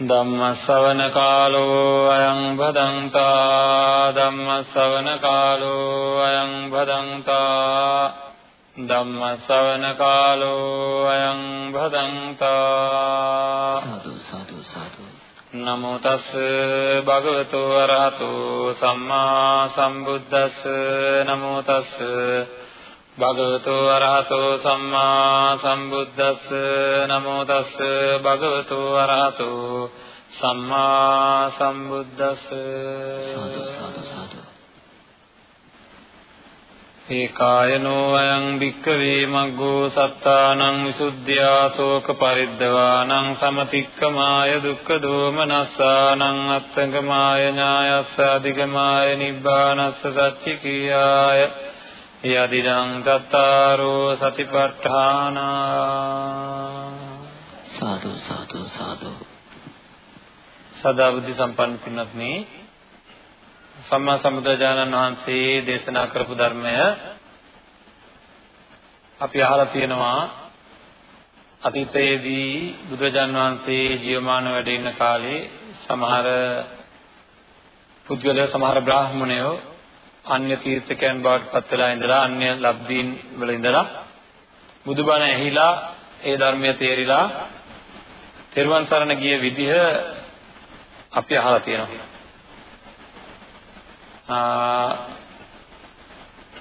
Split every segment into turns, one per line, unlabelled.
ධම්මස්සවන අයං භදංතා ධම්මස්සවන අයං භදංතා ධම්මස්සවන අයං භදංතා සාදු සාදු සාදු. නමෝ තස් භගවතු වරහතු සම්මා සම්බුද්දස්ස නමෝ තස් භගවතු වරහතු සම්මා සම්බුද්දස්ස. නමෝ තස් භගවතු වරහතු සම්මා සම්බුද්දස්ස. සාදු සාදු සාදු. ඒකායනෝ අයං භික්ඛවේ මග්ගෝ සත්තානං විසුද්ධියා ශෝක පරිද්දවානං සමතික්කමාය දුක්ඛ දෝමනස්සානං අත්තංගමාය ඥායස්ස අධිගමාය නිබ්බානස්ස සච්චිකියාය යදිදං චත්තාරෝ සතිපට්ඨාන සාදු සාදු සාදු සදා බුද්ධ සම්පන්න පින්වත්නි සම්මා සම්බුදුරජාණන් වහන්සේ දේශනා කරපු ධර්මය අපි අහලා තියෙනවා. අතීතයේදී බුදුරජාණන් වහන්සේ ජීවමාන වැඩ ඉන්න කාලේ සමහර පුද්ගලයෝ සමහර බ්‍රාහ්මණයෝ අන්‍ය තීර්ථකයන් බවට පත් වෙලා ඉඳලා අන්‍ය ලබ්ධීන් වල ඉඳලා බුදුබණ ඇහිලා ඒ ධර්මය තේරිලා තෙරුවන් සරණ ගිය විදිහ අපි අහලා තියෙනවා.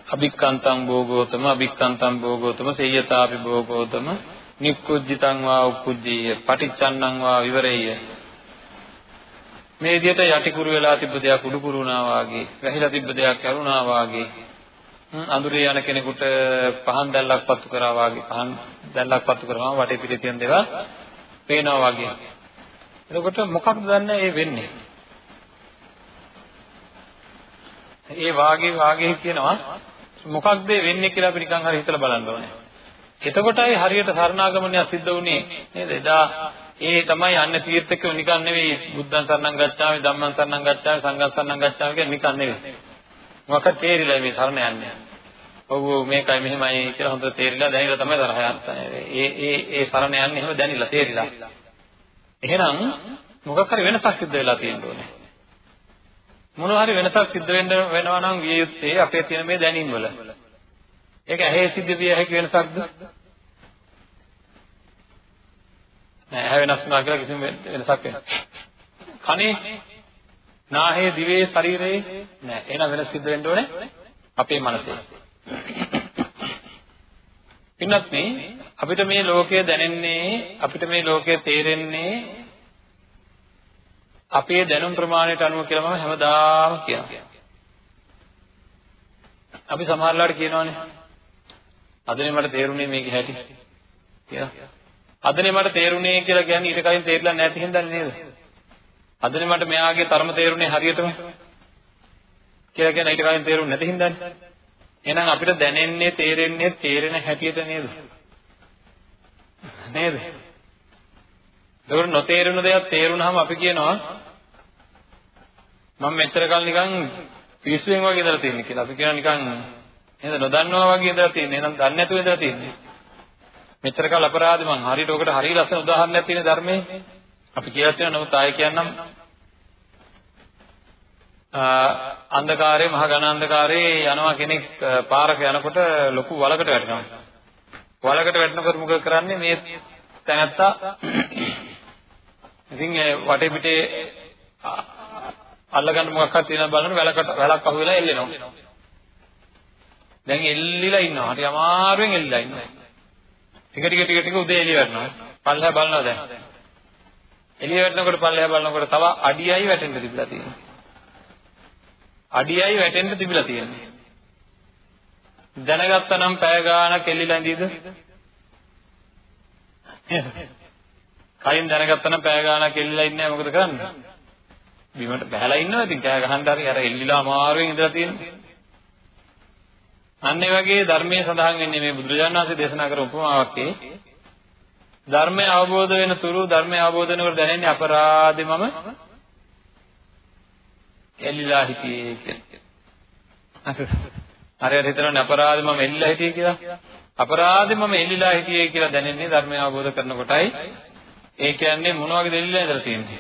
අභික්කන්තං භෝගෝතම අභික්කන්තං භෝගෝතම සේයතාපි භෝගෝතම නික්කුජ්ජිතං වා උක්කුජ්ජීය පටිච්චන්නං වා විවරෙය්‍ය මේ විදිහට යටිකුරු වෙලා තිබ්බ දෙයක් උඩුකුරු වුණා වාගේ වැහිලා තිබ්බ දෙයක් කරුණා වාගේ අඳුරේ යන කෙනෙකුට පහන් දැල්ලක් පත්තු කරා වාගේ පහන් දැල්ලක් පත්තු කරනවා වටේ පිටේ තියෙන දේවල් පේනවා වාගේ එතකොට මොකක්ද දන්නේ ඒ වෙන්නේ ඒ වාගේ වාගේ කියනවා මොකක්ද වෙන්නේ කියලා අපි නිකන් හරි හිතලා බලන්න ඕනේ. එතකොටයි හරියට සරණාගමනය සිද්ධ වුණේ නේද? එදා ඒ තමයි යන්නේ තීර්ථකයෝ නිකන් නෙවෙයි බුද්ධං සරණං ගච්ඡාමි ධම්මං සරණං ගච්ඡාමි සංඝං සරණං ගච්ඡාමි කියන්නේ නිකන් නෙවෙයි. මොකක්ද තේරිලා මේ සරණ යන්නේ. ඔව් මේකයි මෙහෙමයි කියලා හොඳට තේරිලා දැනিলা තමයි තරහ යන්නේ. ඒ ඒ ඒ සරණ යන්නේ එහෙම දැනিলা තේරිලා. එහෙනම් මොකක් හරි වෙනසක් සිද්ධ වෙලා තියෙන්න ඕනේ. මොනවා හරි වෙනසක් සිද්ධ වෙන්න වෙනවා නම් විය යුත්තේ අපේ තියෙන මේ දැනීම් වල. ඒක ඇහි සිද්ධ විය හැකි වෙනසක්ද? නෑ ඇහැ වෙනස් වුණා කියලා කිසිම වෙනසක් වෙන්නේ. කනේ නාහේ දිවේ ශරීරේ නෑ. එහෙනම් වෙනස් සිද්ධ වෙන්න ඕනේ අපේ මනසේ. පින්නත් මේ අපිට මේ ලෝකය දැනෙන්නේ අපිට මේ ලෝකය තේරෙන්නේ අපේ දැනුම් ප්‍රමාණයට අනුව කියලා මම හැමදාම කියනවා. අපි සමහරලාට කියනවානේ අදනේ මට තේරුනේ මේකේ හැටි කියලා. අදනේ මට තේරුනේ කියලා කියන්නේ ඊට කලින් තේරිලා නැති හින්දා නේද? අදනේ මට මෙයාගේ තරම තේරුනේ හරියටම කියලා කියන ඊට කලින් තේරුනේ නැති හින්දානේ. එහෙනම් අපිට දැනෙන්නේ තේරෙන්නේ තේරෙන හැටියට නේද? නේද? ඒකට නොතේරුණ දෙයක් තේරුණාම අපි කියනවා මම මෙච්චර කල් නිකන් පිස්සුවෙන් වගේ ඉඳලා තියෙන්නේ කියලා. අපි කියනවා නිකන් නේද නොදන්නවා වගේ ඉඳලා තියෙන්නේ. එහෙනම් දන්නේ නැතුව ඉඳලා තියෙන්නේ. මෙච්චර කල් අපරාධ මං හරියට ඔකට හරිය ලස්සන උදාහරණයක් තියෙන ධර්මයේ අපි කියලා තියෙනවා නමුත් ආයෙ කියන්නම් අන්ධකාරයේ මහ ඝන අන්ධකාරයේ යනවා කෙනෙක් පාරක යනකොට ලොකු වලකට වැටෙනවා. වලකට වැටෙනකොට මොකද කරන්නේ මේ තැනත්තා ඉතින් වටේ පිටේ අල්ලගන්න මොකක්වත් තියෙනවද බලන්න වැලකට වැලක් අහුවෙලා එල්ලෙනවා. දැන් එල්ලිලා ඉන්නවා. හරි අමාරුවෙන් එල්ලිලා ඉන්නවා. ටික ටික ටික ටික උදේ එළිය වැටෙනවා. පල්ලෙහා බලනවා දැන්. එළිය වැටෙනකොට පල්ලෙහා බලනකොට තව අඩියයි වැටෙන්න තිබිලා තියෙනවා. අඩියයි වැටෙන්න තිබිලා තියෙනවා. දැනගත්තා නම් පැය ගාණක් එල්ලිලා ඉඳීද? කයින් දැනගත්තා නම් පැය ගාණක් එල්ලිලා ඉන්නේ මොකද කරන්නේ? බිමට බහැලා ඉන්නවා ඉතින් කෑ ගහන්න හරි අර එල්ලිලා අමාරුවෙන් ඉඳලා තියෙනවා. අන්න ඒ වගේ ධර්මයේ සඳහන් වෙන්නේ මේ බුදුරජාණන් වහන්සේ දේශනා කර උපමාවක් ධර්මය අවබෝධ වෙන තුරු ධර්මය අවබෝධ වෙනකොට දැනෙන්නේ අපරාධේ මම එල්ලිලා හිටියේ කියලා. හරියට හිතනවානේ අපරාධේ මම එල්ලිලා හිටියේ කියලා. අපරාධේ මම එල්ලිලා හිටියේ කියලා දැනෙන්නේ ධර්මය අවබෝධ කරනකොටයි. ඒ කියන්නේ මොන වගේ දෙල්ලිලා ඉඳලා තියෙන්නේ?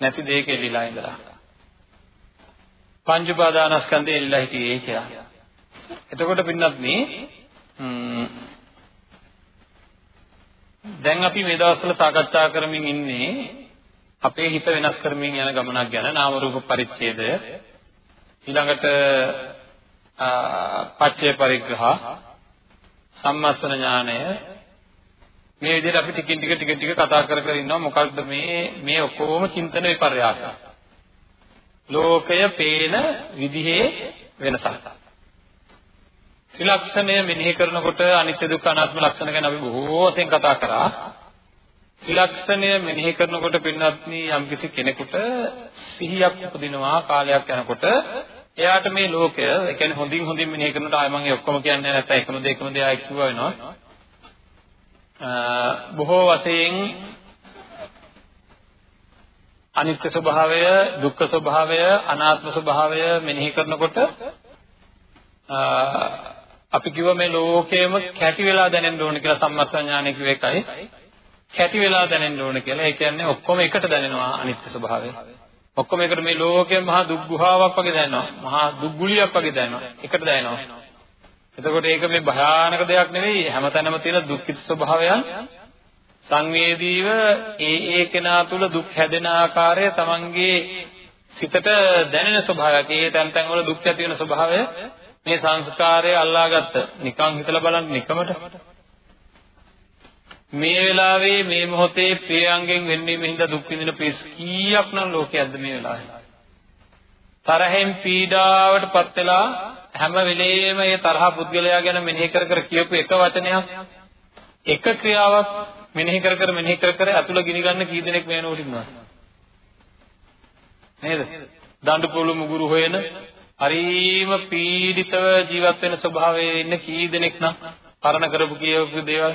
නැති දෙයක එල්ලිලා ඉඳලා. පංච උපාදානස්කන්ධය එල්ලිලා හිටියේ කියලා. එතකොට පින්නත් මේ දැන් අපි මේ දවස්වල සාකච්ඡා කරමින් ඉන්නේ අපේ හිත වෙනස් කරමින් යන ගමනක් ගැන නාම රූප පරිච්ඡේදය. ඊළඟට පච්චේ පරිග්‍රහ සම්මස්තන ඥානය. මේ විදිහට අපි ටිකින් ටික ටික ටික කතා කර කර ඉන්නවා. මොකක්ද මේ මේ ඔක්කොම චින්තන විපර්යාස. ලෝකය පේන විදිහේ වෙනසක්. ත්‍රිලක්ෂණය මෙනෙහි කරනකොට අනිත්‍ය දුක්ඛ අනාත්ම ලක්ෂණ ගැන අපි බොහෝ වශයෙන් කතා කරා. ත්‍රිලක්ෂණය මෙනෙහි කරනකොට පින්වත්නි යම්කිසි කෙනෙකුට සිහියක් උපදිනවා කාලයක් යනකොට එයාට මේ ලෝකය ඒ කියන්නේ හොඳින් හොඳින් මෙනෙහි කරනකොට ආය මම ඒ ඔක්කොම කියන්නේ නැත්නම් එකම දේ එකම දේ ආයි කිව්වා වෙනවා. බොහෝ වශයෙන් අනිත්‍ය ස්වභාවය දුක්ඛ ස්වභාවය අනාත්ම ස්වභාවය මෙනෙහි කරනකොට අපි කිව්ව මේ ලෝකයේම කැටි වෙලා දැනෙන්න ඕන කියලා සම්මස්ඥානය කිව්ව එකයි කැටි වෙලා දැනෙන්න ඕන කියලා. ඒ කියන්නේ ඔක්කොම එකට දැනෙනවා අනිත්‍ය ස්වභාවය. ඔක්කොම එකට මේ ලෝකයේ මහා දුක් ගුහාවක් වගේ දැනෙනවා. මහා දුක් ගුලියක් වගේ දැනෙනවා. එකට දැනෙනවා. එතකොට ඒක මේ භයානක දෙයක් නෙවෙයි හැමතැනම තියෙන දුක්ඛිත ස්වභාවයන් සංවේදීව ඒ ඒ කෙනා තුල දුක් හැදෙන ආකාරය තමන්ගේ සිතට දැනෙන ස්වභාවයක්. ඒ තැන් තැන් වල දුක් ඇති වෙන ස්වභාවය මේ සංස්කාරය අල්ලාගත්ත. නිකන් හිතලා බලන්න නිකමට මේ වෙලාවේ මේ මොහොතේ ප්‍රියංගෙන් වෙන්නීමේ හින්දා දුක් විඳින පිස් කීයක් නම් ලෝකයක්ද මේ වෙලාවේ? තරහෙන් පීඩාවටපත් වෙලා හැම වෙලේම මේ තරහ පුද්ගලයා ගැන මෙනෙහි කර කර කියපු එක වචනයක්. එක ක්‍රියාවක් මෙනෙහි කර කර මෙනෙහි කර කර අතුල ගිනි ගන්න කී දෙනෙක් මේ නෝටින් නේද? දඬු පොළු මුගුරු හොයන හරිම පීඩිතව ජීවත් වෙන ස්වභාවයේ ඉන්න කී දෙනෙක් නම් පරණ කරපු කියපු දේවල්?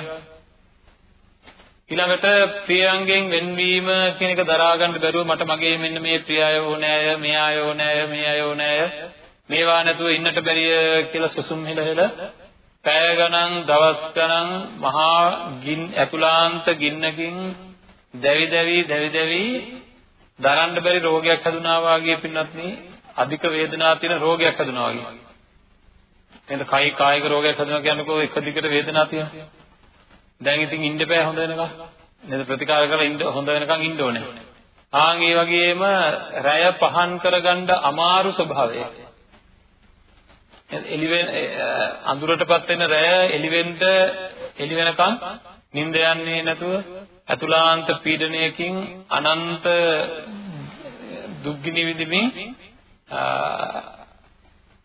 ඊළඟට ප්‍රියංගෙන් වෙන්වීම කියන එක දරා ගන්න බැරුව මට මගේ මෙන්න මේ ප්‍රිය අය ඕනෑ අය මේ අය ඕනෑ අය මේ අය ඕනෑ අය මේවා නැතුව ඉන්නට බැරිය කියලා සුසුම් හෙල හෙල පැය ගණන් දවස් ගණන් මහා ගින් ඇතුලාන්ත ගින්නකින් දැවි දැවි දැවි දැවි දරන්න බැරි රෝගයක් හැදුනා වාගේ පින්නත් නේ අධික වේදනාවක් තියෙන රෝගයක් හදුනා වගේ. එහෙනම් කයි කායික රෝගයක් හදුනා කියන්නකෝ එක දිගට වේදනාවක් තියෙනවා. දැන් ඉතින් ඉන්න බෑ හොඳ වෙනකන්. නේද ප්‍රතිකාර කරලා ඉන්න හොඳ වෙනකන් ඉන්න ඕනේ. ආන් ඒ වගේම රැය පහන් කරගන්න අමාරු ස්වභාවය. එළිවෙන අඳුරටපත් වෙන රැය එළිවෙන්න එළි වෙනකන් නිින්ද යන්නේ නැතුව අතුලාන්ත පීඩනයකින් අනන්ත දුක්ගිනි විඳින්මින්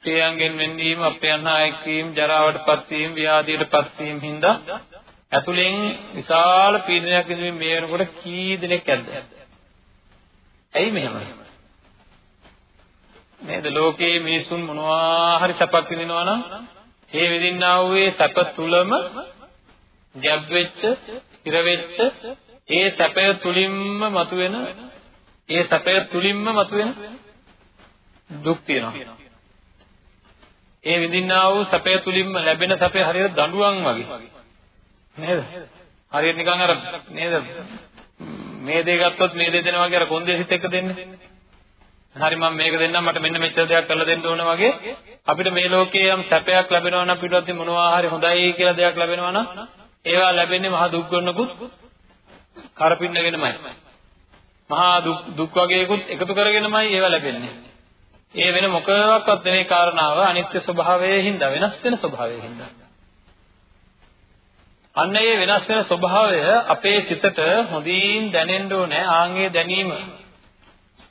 ප්‍රියයන්ගෙන් වෙන්වීම, අපයන්හායක් වීම, ජරාවටපත් වීම, ව්‍යාධියටපත් වීම හින්දා ඇතුලෙන් විශාල පීඩනයක් විඳින්න මේ වෙනකොට කී දෙනෙක් ඇද්ද? ඇයි මෙහෙම? නේද ලෝකයේ මිනිසුන් මොනවා හරි සැපක් විඳිනවා නම් ඒ විඳින්නා වූ ඒ සැප තුලම ගැබ් වෙච්ච, ඉර වෙච්ච ඒ සැපය තුලින්ම මතුවෙන ඒ සැපය තුලින්ම මතුවෙන දුක් තියෙනවා. ඒ විඳින්නා වූ සැපය තුලින්ම ලැබෙන සැපය හරියට දඬුවම් වගේ. නේද? හරියට නිකන් අර නේද? මේ දේ ගත්තොත් මේ දේ දෙනවා වගේ අර කොන්දේසිත් එක්ක දෙන්නේ. හරි මම මේක දෙන්නම් මට මෙන්න මෙච්චර දෙයක් කරලා දෙන්න ඕන වගේ අපිට මේ ලෝකයේ යම් සැපයක් ලැබෙනවා නම් පිටවත් මොනවා හරි හොඳයි කියලා දෙයක් ලැබෙනවා නම් ඒවා ලැබෙන්නේ මහා දුක් ගන්නකුත් කරපින්නගෙනමයි. මහා දුක් දුක් වගේකුත් එකතු කරගෙනමයි ඒවා ලැබෙන්නේ. ඒ වෙන මොකවත් නෙමෙයි කාරණාව අනිත්‍ය ස්වභාවයේ හින්දා වෙනස් වෙන ස්වභාවයේ හින්දා. අන්න ඒ වෙනස් වෙන ස්වභාවය අපේ සිතට හොඳින් දැනෙන්න ඕනේ ආන්ගේ දැනීම.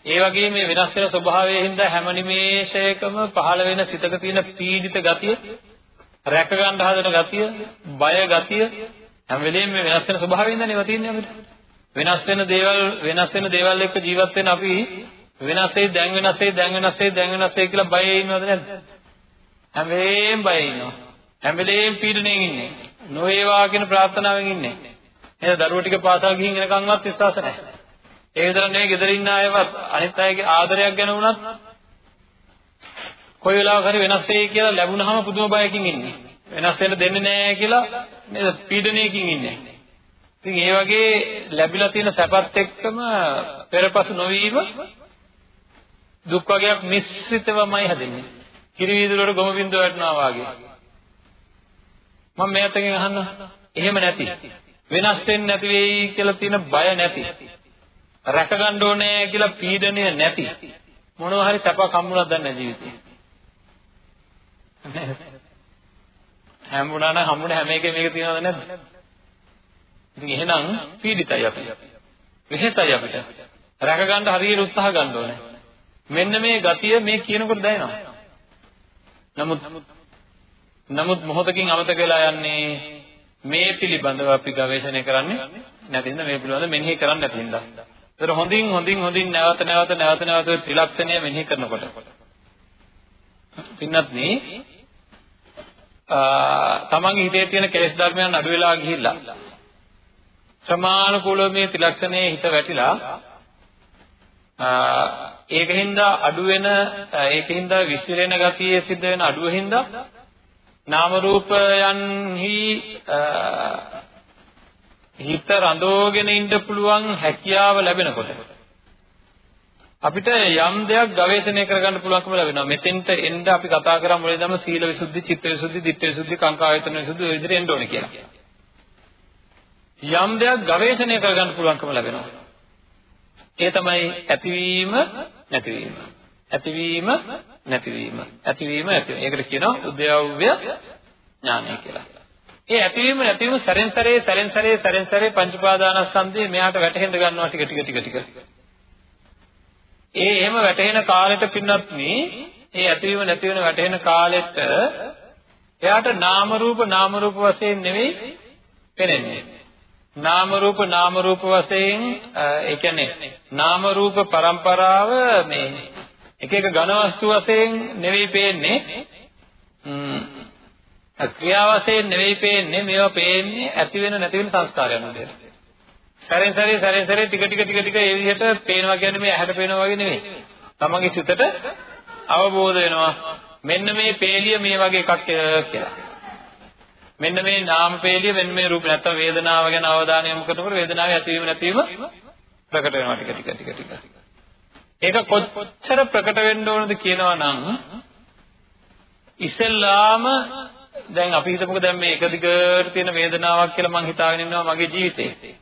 ඒ වගේම මේ වෙනස් වෙන ස්වභාවයේ හින්දා හැම නිමේෂයකම පහළ වෙන සිතක තියෙන පීඩිත ගතිය, රැක ගන්න හදන ගතිය, බය ගතිය හැම වෙලෙම මේ වෙනස් වෙන ස්වභාවයෙන් නේද තියෙන්නේ අපිට. වෙනස් වෙන දේවල් වෙනස් වෙන දේවල් එක්ක ජීවත් වෙන අපි වෙනස් වෙයි දැන් වෙනස් වෙයි දැන් වෙනස් වෙයි දැන් වෙනස් වෙයි කියලා බයෙ ඉන්නවද නැද්ද? හැම වෙලේම බය ඉන්නවා. හැම වෙලේම පීඩණයෙන් ඉන්නේ. නොවේවා කියන ප්‍රාර්ථනාවෙන් ඉන්නේ. එහෙනම් දරුවෝ ටික පාසල් ගිහින් එනකන්වත් විශ්වාස නැහැ. ඒ විතර නෙවෙයි ගෙදර ඉන්න අයවත් අනිත් අයගේ ආදරයක් ගැන වුණත් කොයි වෙලාවක හරි වෙනස් වෙයි කියලා ලැබුණාම පුදුම බයකින් ඉන්නේ. වෙනස් වෙන්න දෙන්නේ නැහැ කියලා නේද පීඩණයකින් ඉන්නේ. ඉතින් ඒ වගේ ලැබිලා තියෙන සැපත් එක්කම පෙරපසු නොවීම දුක් වර්ගයක් මිශ්‍රිතවමයි හැදෙන්නේ. කිරි වීදුර වල ගොම බින්දුව වැටෙනවා වගේ. මම මේතකින් අහන්න එහෙම නැති වෙනස් වෙන්නේ නැති වෙයි කියලා තියෙන බය නැති රැක ගන්න ඕනේ කියලා පීඩනය නැති. මොනවා හරි සැපක් හම්බුණාද දන්නේ ජීවිතේ. හම්බුණා නම් හම්බුණ හැම එකෙම මේක තියනවද නැද්ද? ඉතින් එහෙනම් පීඩිතයි අපි. වෙහෙසයි අපිට. රැක ගන්න හරියට උත්සාහ ගන්න ඕනේ. මෙන්න මේ ගතිය මේ කියනකොට දැනෙනවා. නමුත් නමුත් මොහොතකින් අමතක වෙලා යන්නේ මේ පිළිබඳව අපි ගවේෂණය කරන්නේ නැති හින්දා මේ පිළිබඳව මෙනෙහි කරන්නේ නැති හින්දා. ඒතර හොඳින් හොඳින් හොඳින් නැවත නැවත නැවත නැවත ත්‍රිලක්ෂණය මෙනෙහි කරනකොට. පින්නත් මේ තමන්ගේ හිතේ තියෙන කෙලෙස් ධර්මයන් අඩු වෙලා ගිහිල්ලා සමානුකූලව මේ ත්‍රිලක්ෂණයේ හිත වැටිලා ඒකින්ද අඩු වෙන ඒකින්ද විසිරෙන ගතිය සිද්ධ වෙන අඩුව හින්දා නාම රූපයන්හි හිත රඳෝගෙන ඉන්න පුළුවන් හැකියාව ලැබෙනකොට අපිට යම් දෙයක් ගවේෂණය කරගන්න පුළුවන්කම ලැබෙනවා. මෙතෙන්ට එන්න අපි කතා කරා මුලින්දම සීල විසුද්ධි, චිත්ත විසුද්ධි, ditth විසුද්ධි, කාංකා ආයතන විසුද්ධි ඔය විදිහට එන්න ඕනේ කියලා. යම් දෙයක් ගවේෂණය කරගන්න පුළුවන්කම ලැබෙනවා. ඒ තමයි ඇතිවීම නැතිවීම. ඇතිවීම නැතිවීම. ඇතිවීම නැතිවීම. ඒකට කියනවා උද්‍යව්‍ය ඥානය කියලා. ඒ ඇතිවීම නැතිවීම සැරෙන් සැරේ සැරෙන් සැරේ සැරෙන් සැරේ පංච පාදානස්කන්ධයේ මෙයාට වැටහෙන්න ගන්නවා ටික ටික ටික ටික. ඒ එහෙම වැටහෙන කාලෙට පින්නත් මේ ඒ ඇතිවීම නැතිවීම වැටහෙන කාලෙට එයාට නාම රූප නාම රූප වශයෙන් නෙවෙයි පෙනෙන්නේ. නාම රූප නාම රූප වශයෙන් ඒ කියන්නේ නාම රූප પરම්පරාව මේ එක එක ඝන වස්තු වශයෙන් නෙවෙයි පේන්නේ ක්‍රියා වශයෙන් නෙවෙයි පේන්නේ මේවා පේන්නේ ඇති වෙන නැති වෙන සංස්කාරයන් වලට සැරෙන් සැරේ සැරෙන් සැරේ ටික ටික ටික ටික ඒ විදිහට පේනවා කියන්නේ මේ ඇහැට පේනවා වගේ නෙවෙයි. තමන්ගේ සිතට අවබෝධ වෙනවා. මෙන්න මේ පේලිය මේ වගේ එකක් කියලා. මෙන්න මේ නාමපේලිය මෙන්න මේ රූප. නැත්තම් වේදනාව ගැන අවධානය යොමු කරනකොට වේදනාවේ ඇතිවීම නැතිවීම ප්‍රකට වෙනවා ටික ටික ටික ටික. ඒක කොච්චර ප්‍රකට වෙන්න ඕනද කියනවා නම් ඉස්සෙල්ලාම දැන් අපි හිතමුකෝ දැන් මේ එක දිගට තියෙන වේදනාවක් කියලා මං හිතාගෙන ඉන්නවා මගේ ජීවිතේ.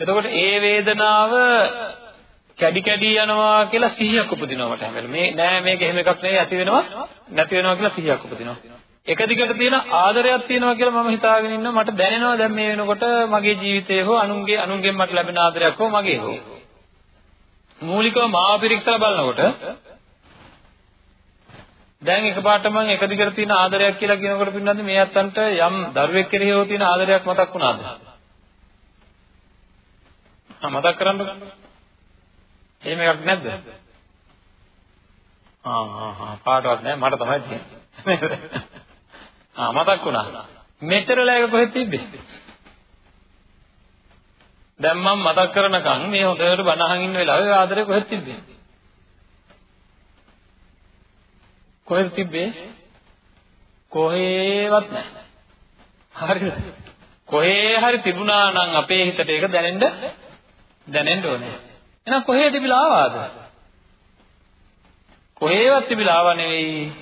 එතකොට ඒ වේදනාව කැඩි කැඩි යනවා කියලා සිහියක් උපදිනවා මට හැමෙල. මේ නෑ මේක එහෙම එකක් නෙවෙයි ඇති වෙනවා නැති වෙනවා කියලා සිහියක් උපදිනවා. එක දිගට තියෙන ආදරයක් තියෙනවා කියලා මම හිතාගෙන ඉන්නවා මට දැනෙනවා දැන් මේ වෙනකොට මගේ ජීවිතේ හෝ අනුන්ගේ අනුන්ගෙන් මට ලැබෙන ආදරයක් හෝ මගේ හෝ මූලිකව මාව පිරික්සලා බලනකොට දැන් එකපාරට මම එක දිගට තියෙන ආදරයක් කියලා කියනකොට පින්නන්නේ මේ අත්තන්ට යම් දරුවෙක් කෙරෙහි හෝ තියෙන ආදරයක් මතක් වුණාද? ආ මතක් කරන්නකො. එහෙම එකක් නැද්ද? ආ ආ ආ පාටවත් නැහැ මට තමයි තියෙන්නේ. ආ මතක් වුණා. මෙතරලා එක කොහෙද තිබ්බේ? දැන් මම මතක් කරනකම් මේ හොඳට බණ අහන් ඉන්න වෙලාවේ ආදරේ කොහෙද තිබ්බේ? කොහෙද තිබ්බේ? කොහේවත් නැහැ. හරිද? කොහේ හරි තිබුණා නම් අපේ හිතට ඒක දැනෙන්න දැනෙන්න ඕනේ. එහෙනම් කොහේ තිබිලා ආවාද? කොහේවත් තිබිලා ආව නෙවෙයි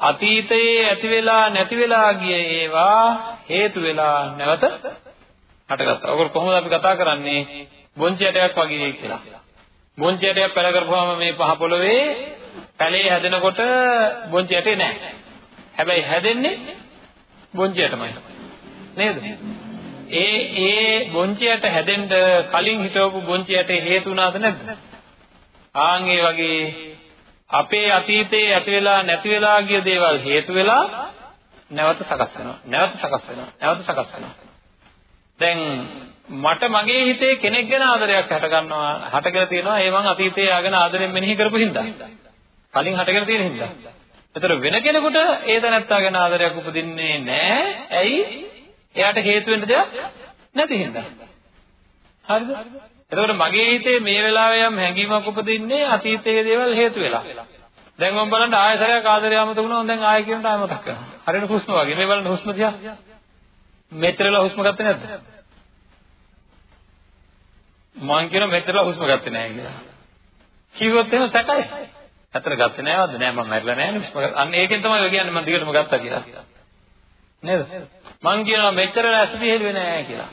අතීතයේ ඇති වෙලා නැති වෙලා ගිය ඒවා හේතු වෙලා නැවත හටගත්තා. ඔකට කොහොමද අපි කතා කරන්නේ? බොන්චියටයක් වගේ කියලා. බොන්චියටයක් පැල කරපුවාම මේ පහ පොළවේ පැලේ හැදෙනකොට බොන්චියටේ නැහැ. හැබැයි හැදෙන්නේ බොන්චියටමයි. නේද? ඒ ඒ බොන්චියට හැදෙන්න කලින් හිටවපු බොන්චියට හේතු වුණාද නැද්ද? ආන් ඒ වගේ අපේ අතීතයේ ඇති වෙලා නැති වෙලා ගිය දේවල් හේතු වෙලා නැවත සකස් වෙනවා. නැවත සකස් වෙනවා. නැවත සකස් වෙනවා. දැන් මට මගේ හිතේ කෙනෙක් ගැන ආදරයක් හට ගන්නවා හටගෙන තියෙනවා ඒ මං අතීතයේ ආගෙන ආදරෙන් මෙනෙහි කරපු හින්දා. කලින් හටගෙන තියෙන හින්දා. ඒතර වෙන කෙනෙකුට ඒ තැනත්තා ගැන ආදරයක් උපදින්නේ නැහැ. ඇයි? එයාට හේතු වෙන්න දෙයක් නැති හින්දා. හරිද? එතකොට මගේ හිතේ මේ වෙලාවේ යම් හැඟීමක් උපදින්නේ අතීතයේ දේවල් හේතු වෙලා. දැන් මම බලන්න ආයතරයක් ආදරය අමතක වුණා දැන් ආයෙ කියනට ආයෙ මතක් කරනවා. හරියට හුස්ම වගේ. මේ බලන්න හුස්ම දිහා. මෙච්චරලා හුස්ම ගත්තේ නැද්ද? මං කියන මෙච්චරලා හුස්ම ගත්තේ නැහැ කියලා. කිව්වොත් එහෙම සැකයි. ඇත්තට ගත්තේ නැවද? නෑ මම මැරිලා නැහැ නේ හුස්ම අන්න ඒකෙන් තමයි ඔය කියන්නේ මම දිගටම ගත්තා කියලා. නේද? මං කියනවා මෙච්චර රැස් පිළිහෙලුවේ නැහැ කියලා.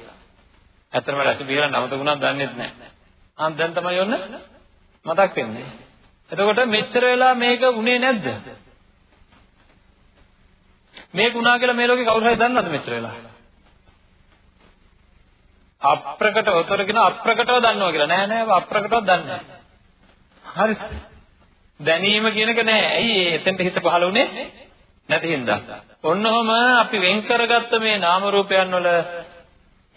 ඇත්තටම රැස් පිළිහෙලන්න අමතකුණාද දන්නේ නැහැ. ආන් දැන් තමයි ඔන්න මතක් වෙන්නේ. එතකොට මෙච්චර වෙලා මේක උනේ නැද්ද? මේක උනා කියලා මේ ලෝකේ කවුරු හරි දන්නවද මෙච්චර වෙලා? අප්‍රකටව උතර කියන අප්‍රකටව දන්නවා කියලා. නෑ නෑ අප්‍රකටව දන්නේ නෑ. හරි. දැනීම කියන එක නෑ. ඇයි එතෙන්ට හිත පහළ වුනේ? නැති හින්දා. ඔන්නෝම අපි වෙන් කරගත්ත මේ නාම රූපයන් වල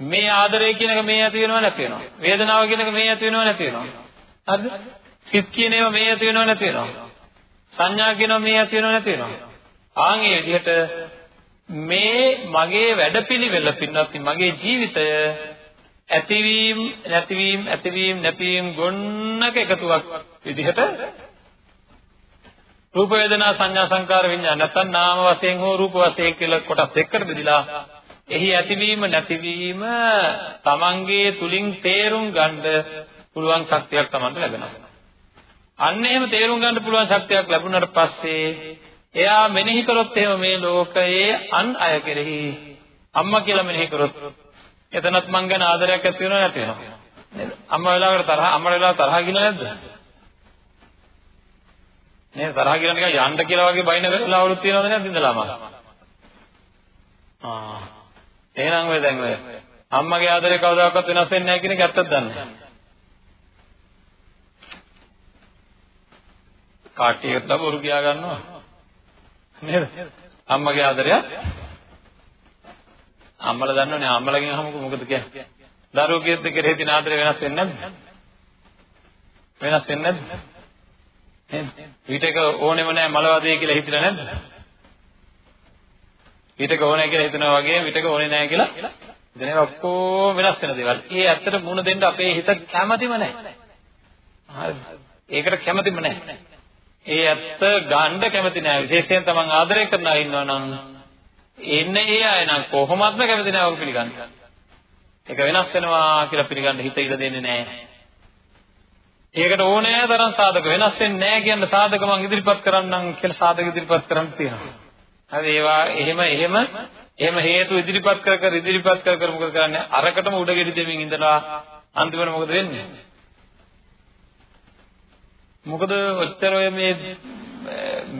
මේ ආදරය කියන එක මේ ඇති වෙනව නැති වෙනව. වේදනාව කියන එක මේ ඇති වෙනව නැති වෙනව. හරිද? සිත් කියන ඒවා මේ ඇති වෙනව නැති වෙනව. සංඥා කියනවා මේ ඇති වෙනව නැති වෙනව. ආන් ඒ විදිහට මේ මගේ වැඩපිළිවෙල පින්වත් මගේ ජීවිතය ඇතිවීම නැතිවීම ඇතිවීම නැතිවීම ගොන්නක එකතුවක් විදිහට රූප වේදනා සංඥා සංකාර විඤ්ඤාණ නැත්නම් නාම වශයෙන් හෝ රූප වශයෙන් කියලා කොටස් දෙකකට බෙදලා එහි ඇතිවීම නැතිවීම තමන්ගේ තුලින් තේරුම් ගන්න පුළුවන් ශක්තියක් තමන්ට ලැබෙනවා. අන්න එහෙම තේරුම් ගන්න පුළුවන් ශක්තියක් ලැබුණාට පස්සේ එයා මෙනෙහි කරොත් එහෙම මේ ලෝකයේ අන් අය කෙරෙහි අම්මා කියලා මෙනෙහි කරොත් එතනත් මං ගැන ආදරයක් ඇති වෙනව නැති වෙනව. නේද? අම්මා වෙලාවකට තරහ අම්මා වෙලාවට තරහ ගිනව නැද්ද? නේද? තරහ ගිනන එක යන්න කියලා වගේ බයින වෙලාවලුත් තියෙනවද නැද්ද ඉඳලාම? ආ. එහෙනම් ඔය දැන් ඔය අම්මගේ ආදරේ කවදාකවත් වෙනස් වෙන්නේ නැහැ කියන එක ඇත්තද දන්නේ? කාටියකට බොරු කියා ගන්නවා. නේද? අම්මගේ ආදරය. අම්මලා දන්නවනේ අම්මලාගෙන් අහමුකෝ මොකද කියන්නේ? දරුවෝ කීයද කෙරෙහි තියෙන ආදරය වෙනස් වෙන්නේ නැද්ද? වෙනස් වෙන්නේ නැද්ද? නේද ඊටක ඕනෙම නැහැ මලවදේ කියලා හිතලා නැද්ද ඊටක ඕනේ කියලා හිතනවා වගේ ඊටක ඕනේ නැහැ කියලා ඉතින් ඒක ඔක්කොම වෙනස් වෙන දේවල්. ඒ ඇත්තට මුණ දෙන්න අපේ හිත කැමතිම නැහැ. හරි. ඒකට කැමතිම නැහැ. ඒ ඇත්ත ගන්න කැමති නැහැ. විශේෂයෙන් තමන් ආදරය කරන අය ඉන්නවා නම් එන්නේ ඒ අය නම් කොහොමත්ම කැමති නැහැ ඔක පිළිගන්න. ඒක වෙනස් වෙනවා කියලා පිළිගන්න හිත ඉඩ දෙන්නේ නැහැ. ඒකට ඕනෑ තරම් සාධක වෙනස් වෙන්නේ නැහැ කියන සාධක මම ඉදිරිපත් කරන්නම් කියලා සාධක ඉදිරිපත් කරන්න තියෙනවා. හරි ඒවා එහෙම එහෙම එහෙම හේතු ඉදිරිපත් කර කර ඉදිරිපත් කර කර මොකද කරන්නේ? අරකටම උඩගෙඩි දෙමින් ඉඳලා අන්තිමට මොකද වෙන්නේ? මොකද ඔච්චර ඔය මේ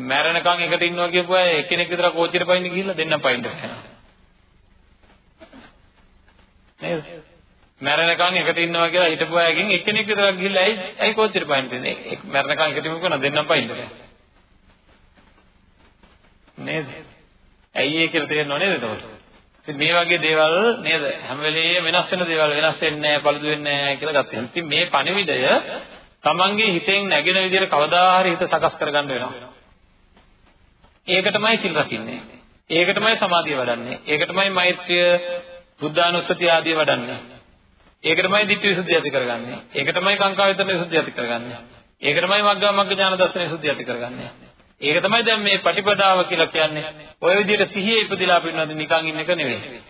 මැරෙනකන් එකට ඉන්නවා කියපු අය එක්කෙනෙක් විතර කෝච්චියට පයින්න ගිහිල්ලා දෙන්නම් පයින්න යනවා. නේද? මැරෙනකන් එකට ඉන්නවා කියලා හිතපු අයගෙන් එක්කෙනෙක් විතර ගිහිල්ලා ඇයි ඇයි කෝච්චියට පයින්න දෙන්නේ? මැරෙනකන් එකට ඉමුකන දෙන්නම් පයින්න බෑ. නේද? ඇයි ඒ කියලා තේරෙනව නේද එතකොට? ඉතින් මේ වගේ දේවල් නේද හැම වෙලේම වෙනස් වෙන දේවල් වෙනස් වෙන්නේ නැහැ, පළුදු වෙන්නේ නැහැ කියලා ගත්තා. ඉතින් මේ පණිවිඩය තමන්ගේ හිතෙන් නැගෙන විදිහට කවදා හරි හිත සකස් කරගන්න වෙනවා. ඒකටමයි සිල් රකින්නේ. ඒකටමයි සමාධිය වඩන්නේ. ඒකටමයි මෛත්‍රිය, බුද්ධානුස්සතිය ආදිය වඩන්නේ. ඒකටමයි ditthi visuddhi ඇති කරගන්නේ. ඒකටමයි කාංකා විතරන විසුද්ධි ඇති කරගන්නේ. ඒකටමයි මග්ගා මග්ග ඥාන දර්ශන විසුද්ධි ඇති කරගන්නේ. ඒක තමයි දැන් මේ පටිපදාව කියලා කියන්නේ. ඔය විදිහට සිහියේ ඉපදිලා පින්නවද නිකන් ඉන්න එක නෙවෙයි.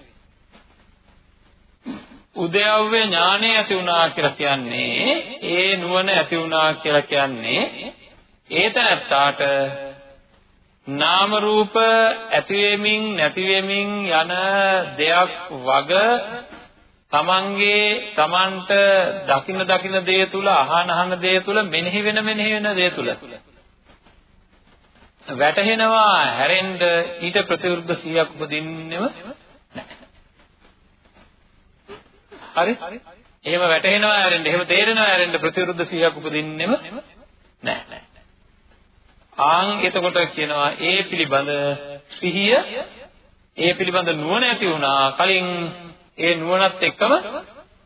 උද්‍යව්‍ය ඥානය ඇති වුණා කියලා කියන්නේ ඒ නුවණ ඇති වුණා කියලා කියන්නේ ඒතනත්තාට නාම රූප ඇති වෙමින් නැති වෙමින් යන දෙයක් වග තමන්ගේ තමන්ට දකින්න දකින්න දේ තුල අහන අහන දේ තුල මෙනෙහි වෙන මෙනෙහි වෙන දේ තුල වැටහෙනවා හැරෙන්න ඊට ප්‍රතිවිරුද්ධ 100ක් උපදින්නෙම හරි? එහෙම වැටහෙනවා ඇරෙන්න, එහෙම තේරෙනවා ඇරෙන්න ප්‍රතිවිරුද්ධ සිහියක් උපදින්නෙම නැහැ. ආන් එතකොට කියනවා ඒ පිළිබඳ සිහිය ඒ පිළිබඳ නුවණ ඇති වුණා. කලින් ඒ නුවණත් එක්කම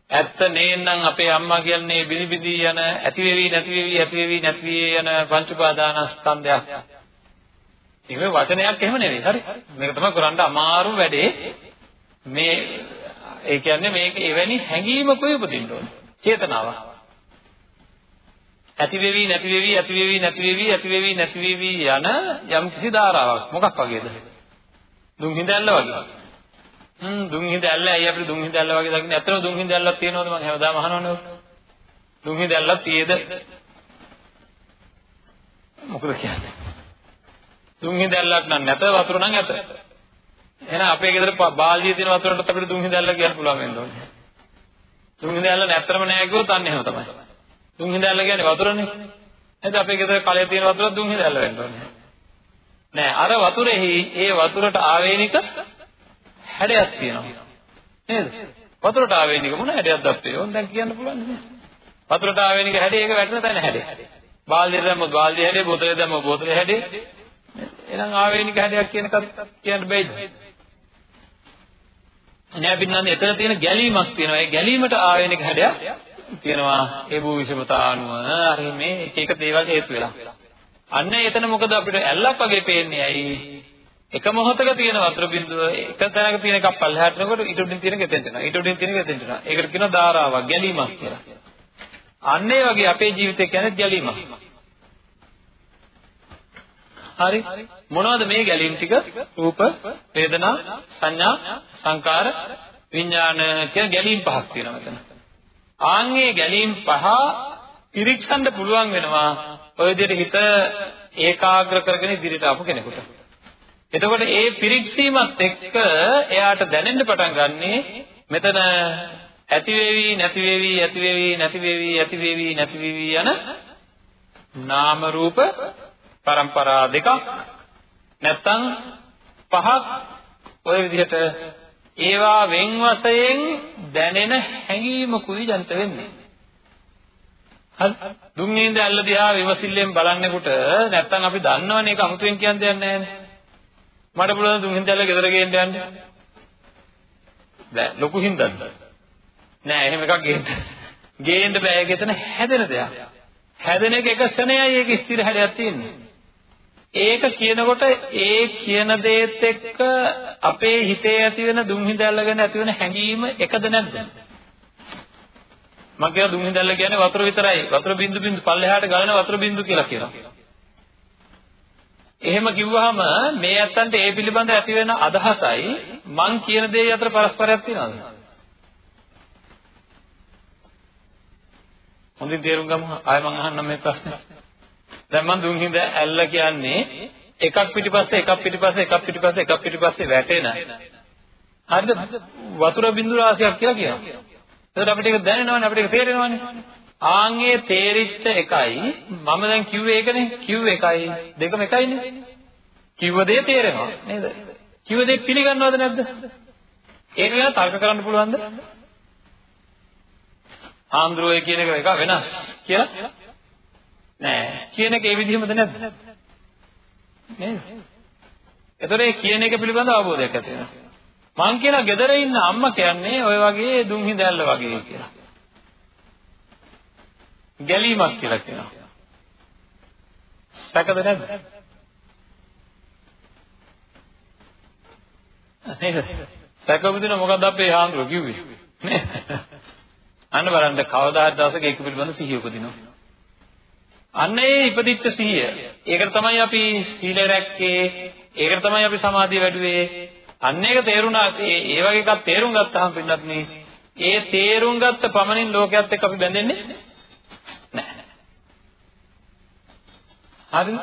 ඇත්ත නේනම් අපේ අම්මා කියන්නේ බිනි බිනි යන ඇති වෙවි නැති වෙවි ඇති වෙවි නැති වෙවි යන පංච උපාදානස්කන්ධයක්. ඒක වචනයක් එහෙම නෙවෙයි. හරි. මේක තමයි කරන්න අමාරු වැඩේ. මේ ඒ කියන්නේ මේක එවැනි හැඟීමකුයි උපදින්න ඕනේ. චේතනාව. ඇති වෙවි නැති වෙවි ඇති වෙවි නැති වෙවි ඇති වෙවි නැති වෙවි යන යම් කිසි ධාරාවක්. මොකක් වගේද? දුම් හිඳැල්ල වගේ. හ්ම් දුම් හිඳැල්ල ඇයි අපිට දුම් හිඳැල්ල වගේ දකින්නේ? ඇත්තටම දුම් හිඳැල්ලක් තියෙනවද මම හැමදාම අහනවනේ. දුම් හිඳැල්ලක් තියේද? මොකද කියන්නේ? දුම් හිඳැල්ලක් නම් නැත වතුර නම් ඇත. එහෙනම් අපේ ගෙදර බාල්දියේ තියෙන වතුරටත් අපිට දුම් හිඳැල්ල කියන්න පුළුවන් වෙන්න ඕනේ. දුම් හිඳැල්ල නැත්තරම නෑ කිව්වොත් අන්න එහෙම තමයි. දුම් හිඳැල්ල කියන්නේ වතුරනේ. නේද අපේ ගෙදර කලයේ තියෙන වතුර දුම් හිඳැල්ල වෙන්න ඕනේ. නෑ අර වතුරෙහි ඒ වතුරට ආවේනික හැඩයක් තියෙනවා. නේද? වතුරට ආවේනික මොන හැඩයක්ද අපේ? ඕන් දැන් කියන්න පුළුවන් නේද? වතුරට ආවේනික හැඩය ඒක වැටෙන තැන හැඩය. බාල්දියට දැම්මොත් බාල්දිය හැඩය, බෝතලේ දැම්මොත් බෝතලේ හැඩය. එහෙනම් ආවේනික හැඩයක් කියන එකත් කියන්න බෑද? නෑ පින්නන්නේ එතන තියෙන ගැලීමක් තියෙනවා. ඒ ගැලීමට ආවේනික හැඩයක් තියෙනවා. ඒ භූ විෂමතා අනුව අර මේ එක එක දේවල් හේතු වෙලා. අන්න එතන මොකද අපිට ඇල්ලක් වගේ පේන්නේ ඇයි? එක මොහොතක තියෙන වතුර බිඳුව එක තැනක තියෙන එකක් පල්ලෙහාට යනකොට ඊට උඩින් තියෙන එක එතෙන්ට යනවා. ඊට උඩින් තියෙන එක එතෙන්ට යනවා. ඒකට කියනවා ධාරාවක්, ගැලීමක් කියලා. අන්න ඒ වගේ අපේ ජීවිතය කියන්නේ ගැලීමක්. හරි මොනවද මේ ගැලීම් ටික රූප වේදනා සංඥා සංකාර විඥාන කියන ගැලීම් පහක් තියෙනවා මෙතන ආන්ගේ ගැලීම් පහ පිරික්සන්න පුළුවන් වෙනවා ඔය විදිහට හිත ඒකාග්‍ර කරගෙන ඉදිරියට ආපු කෙනෙකුට එතකොට ඒ පිරික්සීමත් එක්ක එයාට දැනෙන්න පටන් ගන්නෙ මෙතන ඇති වෙවි නැති වෙවි ඇති වෙවි නැති වෙවි ඇති වෙවි නැති වෙවි යන නාම රූප પરම්පරා දෙකක්. නැත්තම් පහක් ඔය විදිහට ඒවා වෙන් වශයෙන් දැනෙන හැඟීමකුයි ජනිත වෙන්නේ. හරි. දුන්නේඳ ඇල්ල දිහා විමසිල්ලෙන් බලන්නෙකුට නැත්තම් අපි දන්නවනේ ඒක අමුතුවෙන් කියන්න දෙයක් නැහැ මට පුළුවන් දුන්නේඳ ඇල්ල ගෙදර ගේන්න යන්න. බෑ ලොකු හින්දාද? නෑ එහෙම එකක් ගේන්න. ගේන්න බෑ ඒක එතන හැදෙන දෙයක්. හැදෙන එක එක ශරණයයි ඒක ස්ථිර හැඩයක් තියෙන්නේ. ඒක කියනකොට ඒ කියන දේත් එක්ක අපේ හිතේ ඇති වෙන දුම්හිඳැල්ල ගැන ඇති වෙන හැඟීම එකද නැද්ද? මම කියන දුම්හිඳැල්ල කියන්නේ වතුර විතරයි. වතුර බින්දු බින්දු පල්ලෙහාට ගලන වතුර බින්දු කියලා කියනවා. එහෙම කිව්වහම මේ ඇත්තන්ට ඒ පිළිබඳ ඇති වෙන අදහසයි මං කියන දේ අතර පරස්පරයක් තියෙනවද? හොඳින් තේරුම් ගමු. ආයෙ මං අහන්නම් මේ ප්‍රශ්නේ. දැන් මම දුන්හිඳ ඇල්ල කියන්නේ එකක් පිටිපස්සේ එකක් පිටිපස්සේ එකක් පිටිපස්සේ එකක් පිටිපස්සේ වැටෙන හරිද වතුර බිඳු රාශියක් කියලා කියනවා එතකොට අපිට ඒක දැනෙනවනේ අපිට ඒක තේරෙනවනේ ආන්ගේ තේරිච්ච එකයි මම දැන් කිව්වේ ඒකනේ කිව්ව එකයි දෙකම එකයිනේ කිව්ව දේ තේරෙනවා නේද කිව්ව දේ පිළිගන්නවද නැද්ද ඒක ගැන තර්ක කරන්න පුළුවන්ද ආන්ද්‍රෝය කියන එක එක වෙනස් කියලා නෑ. කියන එක ඒ විදිහමද නැද්ද? නේද? එතකොට මේ කියන එක පිළිබඳ අවබෝධයක් ඇති වෙනවා. මං කියනවා ගෙදර ඉන්න අම්මා කියන්නේ ඔය වගේ දුම් හිඳැල්ල වගේ කියලා. ගැලීමක් කියලා කියනවා. සැකද නැද්ද? නේද? සැකමුදින මොකද්ද අපේ හාමුදුරුවෝ කිව්වේ? නේද? අන්න බලන්න කවදා හරි දවසක ඒක පිළිබඳ සිහිය උපදිනවා. අන්න ඒ ඉපදිච්ච සිහිය. ඒකට තමයි අපි සීල රැක්කේ. ඒකට තමයි අපි සමාධිය වැඩුවේ. අන්න ඒක තේරුණා ඒ ඒ වගේ එකක් තේරුම් ගත්තාම පින්නත් මේ ඒ තේරුම් ගත්ත පමණින් ලෝකයක් එක්ක අපි බැඳෙන්නේ නැහැ. හරි?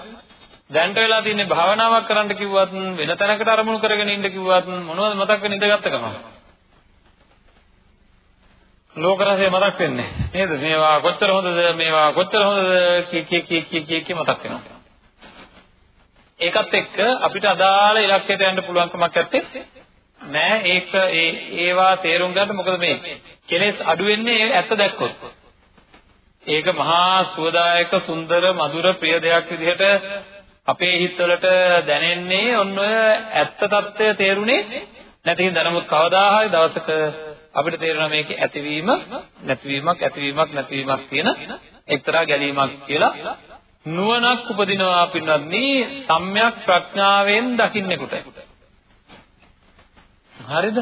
දැන්ට වෙලා තියෙන්නේ භාවනාවක් කරන්න කිව්වත් වෙන තැනකට අරමුණු කරගෙන ඉන්න කිව්වත් මොනවද මතක් වෙන ඉඳගත්ත ගමන්. ලෝක රසය මතක් වෙන්නේ නේද? මේවා කොච්චර හොඳද මේවා කොච්චර හොඳද කී කී කී කී කී කී මතක් වෙනවා. ඒකත් එක්ක අපිට අදාළ ඉලක්කයට යන්න පුළුවන්කමක් නැත්තේ නෑ. ඒක ඒ ඒවා තේරුම් ගන්න මොකද මේ? කෙලෙස් අඩු වෙන්නේ ඒ ඇත්ත දැක්කොත්. ඒක මහා සුවදායක සුන්දර මధుර ප්‍රිය දෙයක් විදිහට අපේ හිතවලට දැනෙන්නේ ඔන්න ඔය ඇත්ත తত্ত্বය තේරුනේ නැති හින්දා. නමුත් කවදා හරි දවසක අපිට තේරෙනවා මේක ඇතිවීම නැතිවීමක් ඇතිවීමක් නැතිවීමක් කියන එක්තරා ගැලීමක් කියලා නුවණක් උපදිනවා පින්වත්නි සම්‍යක් ප්‍රඥාවෙන් දකින්නෙකුට. හරිද?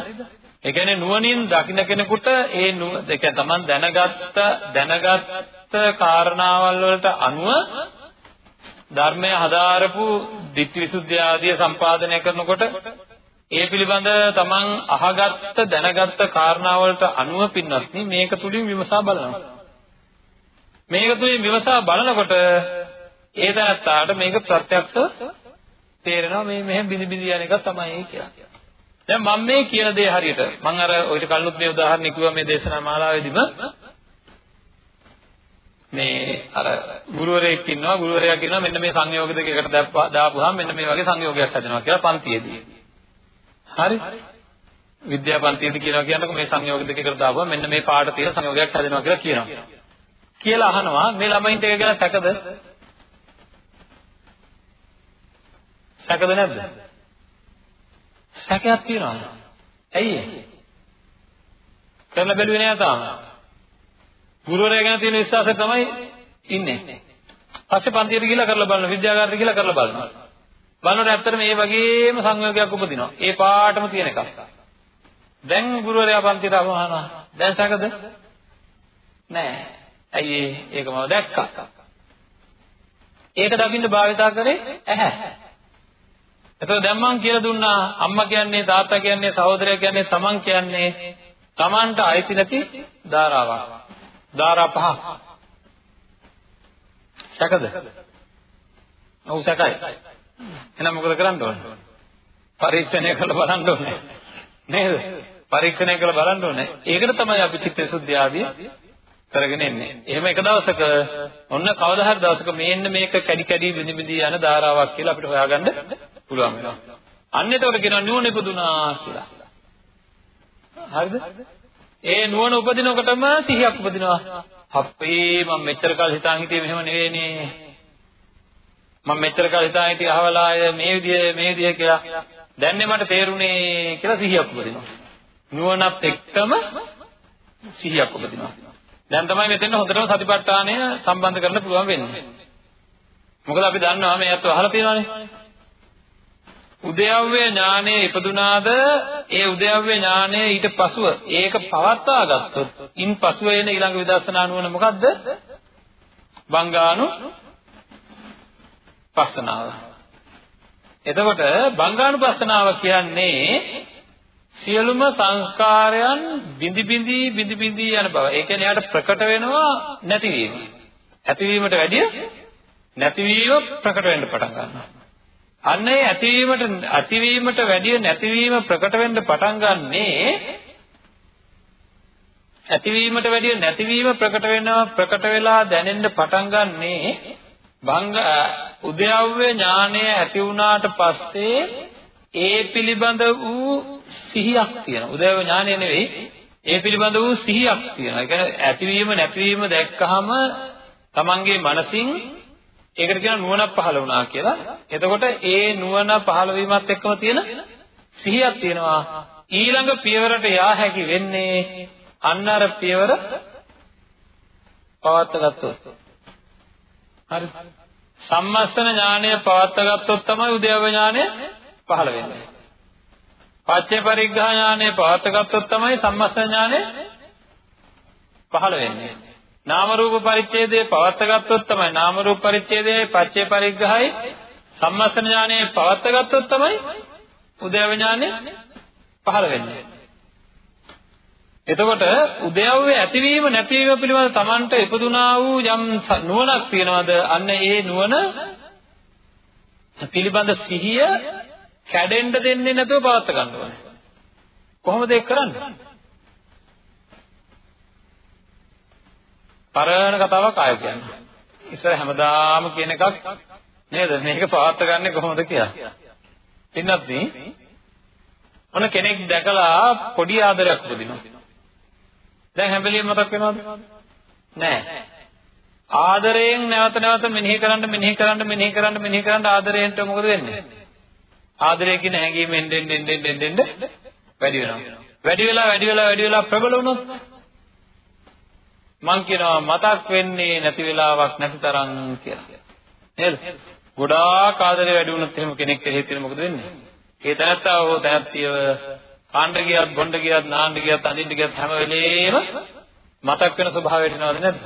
ඒ කියන්නේ නුවණින් දකින්න කෙනෙකුට ඒ ඒක තමන් දැනගත්ත දැනගත්ත කාරණාවල් වලට අනුව ධර්මය හදාරපු ditthිවිසුද්ධිය ආදිය සම්පාදනය කරනකොට ඒ පිළිබඳ තමන් අහගත්ත දැනගත්ත කාරණාවලට අනුව පින්වත්නි මේක තුලින් විමසා බලනවා. මේක තුලින් විමසා බලනකොට ඒ තැනත්තාට මේක ප්‍රත්‍යක්ෂ තේරෙනවා මේ මෙහෙම බිනි බිනි යන එක තමයි කියලා. දැන් මම මේ කියන දේ හරියට මම අර ඔයිට කලිනුත් මේ උදාහරණ කිව්වා මේ දේශනා මාලාවේදීම මේ අර ගුරුවරයෙක් ඉන්නවා ගුරුවරයා කියනවා මෙන්න මේ සංයෝග දෙක එකට දාපුවාම මෙන්න මේ වගේ සංයෝගයක් හැදෙනවා කියලා පන්තියේදී. හරි? විද්‍යා පන්තියේදී කියනවා කියනකොට මේ සංයෝග දෙක එකට දාපුවාම මෙන්න මේ පාඩ තියෙන සංයෝගයක් හැදෙනවා කියලා කියනවා. කියලා අහනවා මේ ළමයින්ට ඒක ගැන සැකද? සැකද නැද්ද? සැකයක් තියෙනවා. ඇයි කරලා බැලුවේ නෑ තාම. ගුරුවරයා ගැන තියෙන විශ්වාසය තමයි ඉන්නේ. පස්සේ පන්තියට ගිහිල්ලා කරලා බලනවා විද්‍යාගාරයට ගිහිල්ලා කරලා බලනවා. බලනකොට ඇත්තටම මේ වගේම සංයෝගයක් උපදිනවා. ඒ පාටම තියෙන එකක්. දැන් ගුරුවරයා පන්තියට අහනවා. දැන් සැකද? නෑ. ඇයි ඒක මම දැක්කා. ඒක දකින්න භාවිතා කරේ ඇහැ. එතකොට දැන් මං කියලා දුන්නා අම්මා කියන්නේ තාත්තා කියන්නේ සහෝදරයා කියන්නේ තමන් කියන්නේ තමන්ට අයිති නැති ධාරාවක්. ධාරා පහක්. සැකද? ඔව් සැකයි. එහෙනම් මොකද කරන්න ඕනේ? පරීක්ෂණය කරලා බලන්න ඕනේ. නේද? පරීක්ෂණය කරලා බලන්න ඕනේ. ඒකට තමයි අපි චිත්තවිසුද්ධිය ආදී කරගෙන එන්නේ. එහෙම එක දවසක ඔන්න කවදා හරි දවසක මේන්න මේක කැඩි කැඩි බිනි බිනි යන ධාරාවක් කියලා අපිට හොයාගන්න පුළුවන් වෙනවා. අන්න එතකොට කියනවා නුවණ ඉපදුනා කියලා. හරිද? ඒ නුවණ උපදිනකොටම සිහියක් උපදිනවා. අපේ මම මෙච්චර කල් හිතාන් හිටියේ මෙහෙම නෙවෙයිනේ. මම මෙච්චර කල් හිතාන් හිටියේ අහවලාය මේ විදිය මේ විදිය කියලා. දැන්නේ මට තේරුනේ කියලා සිහියක් උපදිනවා. නුවණත් එක්කම සිහියක් උපදිනවා. දැන් තමයි මෙතෙන් හොඳටම සතිපට්ඨානය සම්බන්ධ කරන්න පුළුවන් වෙන්නේ. මොකද අපි දන්නවා මේ අතව අහලා තියෙනවානේ. උද්‍යව්‍ය ඥානයේ ඉපදුනාද ඒ උද්‍යව්‍ය ඥානය ඊට පසුව ඒක පවත්වා ගත්තොත් ඉන් පසුව එන ඊළඟ විදර්ශනා නුවණ මොකද්ද? බංගානු පස්සනාව. එතකොට බංගානුපස්සනාව කියන්නේ සියලුම සංස්කාරයන් බිඳි බිඳි බිඳි බිඳි යන බව. ඒ කියන්නේ යාට ප්‍රකට වෙනවා නැතිවීම. ඇතිවීමට වැඩිය නැතිවීම ප්‍රකට වෙන්න පටන් ගන්නවා. අන්න ඒ ඇතිවීමට ඇතිවීමට වැඩිය නැතිවීම ප්‍රකට වෙන්න පටන් ගන්නේ ඇතිවීමට වැඩිය නැතිවීම ප්‍රකට වෙනවා ප්‍රකට වෙලා දැනෙන්න පටන් ගන්නේ භංග උද්‍යව්‍ය ඥානය ඇති වුණාට පස්සේ ඒ පිළිබඳ වූ සිහියක් තියෙනවා. උද්‍යව ඥානය නෙවෙයි ඒ පිළිබඳ වූ සිහියක් තියෙනවා. ඒ කියන්නේ ඇතිවීම නැතිවීම දැක්කහම තමන්ගේ මනසින් ඒකට කියනවා නුවණක් පහළ වුණා කියලා. එතකොට ඒ නුවණ පහළ වීමත් එක්කම තියෙන සිහියක් තියෙනවා. ඊළඟ පියවරට යා හැකි වෙන්නේ අන්න අර පියවර පවත්ත ගත්තොත්. හරි. සම්මස්සන ඥානය පවත්ත ගත්තොත් තමයි උද්‍යව ඥානය පහළ වෙන්නේ. පච්චේ පරිග්‍රහ ඥානය පවත්ත ගත්තොත් තමයි සම්මස්සන ඥානය පහළ වෙන්නේ. නාම රූප පරිච්ඡේදයේ පවත්ත ගත්තොත් තමයි නාම රූප පරිච්ඡේදයේ පච්චේ පරිග්‍රහයි සම්මස්සන ඥානයේ පවත්ත ගත්තොත් තමයි උදේව ඥානය පහළ වෙන්නේ. එතකොට උදේව්වේ ඇතිවීම නැතිවීම පිළිබඳ Tamanට ඉපදුනා වූ යම් නුවණක් තියනවාද අන්න ඒ නුවණ පිළිබඳ සිහිය කැඩෙන්න දෙන්නේ නැතුව පවත්ත ගන්න ඕනේ. කොහොමද ඒක කරන්නේ? පරණ කතාවක් ආයෙ කියන්න. ඉස්සර හැමදාම කියන එකක් නේද? මේක පවත්ත ගන්නෙ කොහොමද කියලා. පින්නත් නේ මොන කෙනෙක් දැකලා පොඩි ආදරයක් උපදිනවා. දැන් හැම වෙලෙම මතක් වෙනවද? නෑ. ආදරයෙන් නැවත නැවත මෙනෙහි කරන්න මෙනෙහි කරන්න මෙනෙහි කරන්න මෙනෙහි කරන්න ආදරයෙන්ට මොකද වෙන්නේ? ආදරය කියන හැඟීම එන්න එන්න එන්න එන්න වැඩි වෙනවා. වැඩි වෙලා වැඩි වෙලා වැඩි වෙලා ප්‍රබල වුණොත් මං කියනවා මතක් වෙන්නේ නැති වෙලාවක් නැති තරම් කියලා. නේද? ගොඩාක් ආදරේ වැඩි වුණොත් එහෙම කෙනෙක් කෙරෙහි තියෙන මොකද වෙන්නේ? ඒ තැනත්තා හෝ තැනත්තියව කාණ්ඩ ගියත්, බොණ්ඩ ගියත්, නාන්න ගියත්, අඳින්න ගියත් හැම වෙලේම මතක් වෙන ස්වභාවයට එනවද නැද්ද?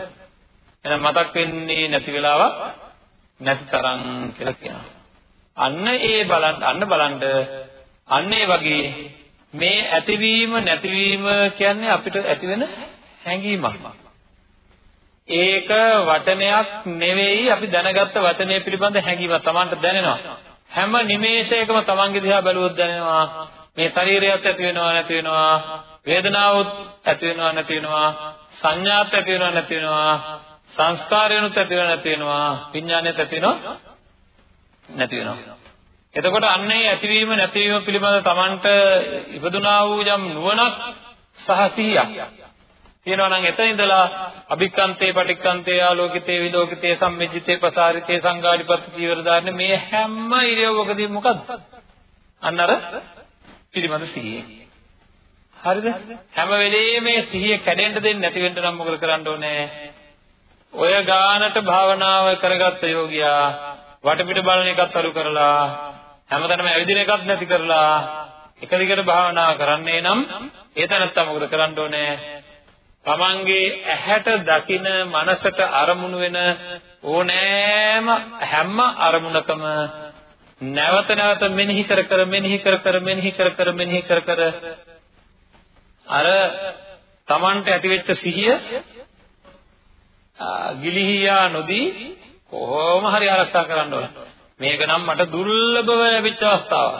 එහෙනම් මතක් වෙන්නේ නැති වෙලාවක් නැති තරම් කියලා කියනවා. අන්න ඒ බලන්න අන්න බලන්න අන්න ඒ වගේ මේ ඇතිවීම නැතිවීම කියන්නේ අපිට ඇති වෙන හැඟීමක්. ඒක වචනයක් නෙවෙයි අපි දැනගත්ත වචනය පිළිබඳ හැඟීමක් Tamanට දැනෙනවා. හැම නිමේෂයකම Tamanගේ දිහා බැලුවොත් දැනෙනවා මේ ශරීරයත් ඇති වෙනවා නැති වෙනවා වේදනාවත් ඇති වෙනවා නැති වෙනවා සංඥාත් ඇති වෙනවා නැති වෙනවා සංස්කාරයනුත් ඇති වෙනවා නැති වෙනවා විඥානයත් ඇති වෙනවා නැති වෙනවා එතකොට අන්නේ ඇතිවීම නැතිවීම පිළිබඳ Tamanට ඉපදුනා වූ යම් නුවණක් සහ සිහියක් තියෙනවා නම් එතන ඉඳලා අභික්කන්තේ පටික්කන්තේ ආලෝකිතේ විලෝකිතේ සම්මිජ්ජිතේ ප්‍රසාරිතේ සංගාඩිපත් චීවර දාන්න මේ හැම ඉරියව්වකදී මොකද්ද? අන්න අර පිළිබඳ සිහිය. හරිද? හැම වෙලේම මේ සිහිය කැඩෙන්න දෙන්නේ නැති වෙන්න නම් මොකද කරන්න ඕනේ? ඔය ගානට භාවනාව කරගත්ත යෝගියා වටපිට බලන එකත් අලු කරලා හැමතැනම ඇවිදින එකත් නැති කරලා එක දිගට භාවනා කරන්නේ නම් ඒ තැනත්තා මොකද කරන්න ඕනේ? තමන්ගේ ඇහැට දකින මනසට අරමුණු වෙන ඕනෑම හැම අරමුණකම නැවත නැවත මෙනෙහි කර කර මෙනෙහි කර කර මෙනෙහි කර කර මෙනෙහි කර කර අර තමන්ට ඇතිවෙච්ච සිහිය ගිලිහියා නොදී කොහොම හරි ආරක්ෂා කරන්න ඕන. මේක නම් මට දුර්ලභව ලැබිච්ච අවස්ථාවක්.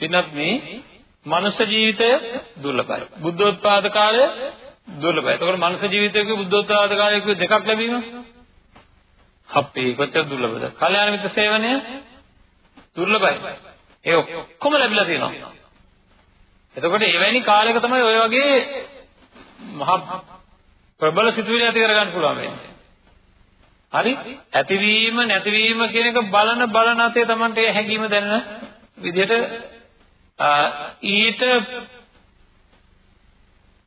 පින්වත් මේ මනුෂ්‍ය ජීවිතය දුර්ලභයි. බුද්ධෝත්පාද කාලය දුර්ලභයි. එතකොට මනුෂ්‍ය ජීවිතයක බුද්ධෝත්පාද කාලයක දෙකක් ලැබීම අපේ කොච්චර දුර්ලභද? කල්යාණ මිත්‍ර සේවනය දුර්ලභයි. ඒ ඔක්කොම ලැබිලා තියෙනවා. එතකොට එවැනි කාලයක තමයි ඔය වගේ මහා ප්‍රබල සිතුවිලි ඇති කරගන්න පුළුවන් වෙන්නේ. හරි? ඇතිවීම නැතිවීම කියන එක බලන බලන අතේ Tamante හැඟීම දැනෙන විදිහට ඊට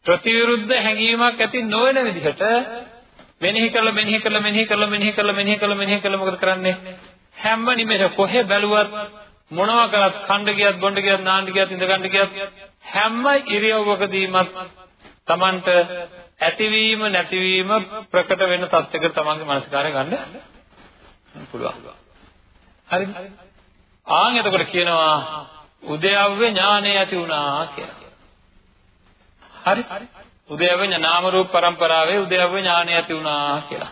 ප්‍රතිවිරුද්ධ හැඟීමක් ඇති නොවන විදිහට මෙනෙහි කරලා මෙනෙහි කරලා මෙනෙහි කරලා මෙනෙහි කරලා මෙනෙහි කරලා මෙනෙහි කරලා මොකද කරන්නේ හැම නිමෙර කොහෙ බැලුවත් මොනවා කරත් ඛණ්ඩ ගියත් බොණ්ඩ ගියත් නාන්න ගියත් ඉඳ ගන්න ගියත් හැම ඉරියව්වකදීමත් Tamanට ඇතිවීම නැතිවීම ප්‍රකට වෙන තත්යකට තමන්ගේ මානසිකාරය ගන්න පුළුවන්. හරිද? ආන් එතකොට කියනවා උදයව්‍ය ඥානය ඇති වුණා කියලා. හරි? උදයව්‍ය නාම රූප પરම්පරාවේ උදයව්‍ය ඥානය ඇති වුණා කියලා.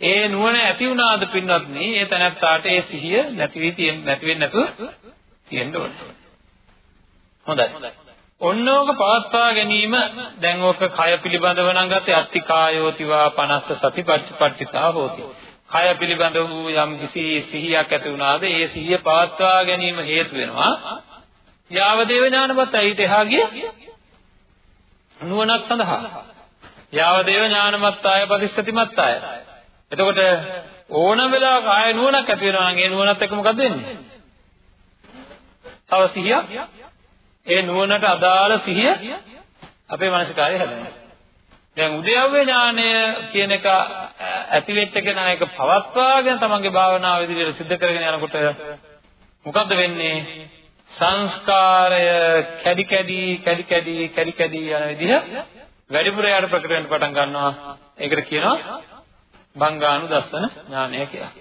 ඒ නුවණ ඇති වුණාද පින්වත්නි? ඒ තැනත්තාට ඒ සිහිය නැති වී තියෙන්න නැති වෙන්නේ නැතුව තියෙන්න ඕනේ. හොඳයි. ඔන්නෝක පවත්වා ගැනීම දැන් ඕක කය පිළිබඳව නම් ගත්තේ අත්ති කායෝතිවා 50 සතිපට්ඨිතා හෝති. කය පිළිබඳ වූ යම් කිසි සිහියක් ඇති වුණාද ඒ සිහිය පවත්වා ගැනීම හේතු වෙනවා. යාවදේව ඥානපත් ඊට එහා ගිය නුවණක් සඳහා. යාවදේව ඥානමත්තාය පරිස්සතිමත්තාය. එතකොට ඕනම වෙලාවක ආය නුවණක් ඇති වෙනවා නම් ඒ නුවණත් එක්ක මොකද වෙන්නේ? තව සිහියක් ඒ නුවණට අදාළ සිහිය අපේ මානසිකාරය හැදෙනවා. දැන් උද්‍යව්‍ය ඥානය කියන එක ඇති වෙච්ච කෙනා ඒක පවත්වාගෙන තමන්ගේ භාවනාව විදිහට සිද්ධ කරගෙන යනකොට මොකද්ද වෙන්නේ? සංස්කාරය කැඩි කැඩි කැඩි කැඩි කැඩි කැඩි යන විදිහ වැඩිපුර යාට ප්‍රකට වෙන්න පටන් ගන්නවා. ඒකට කියනවා බංගානුදස්සන ඥානය කියලා.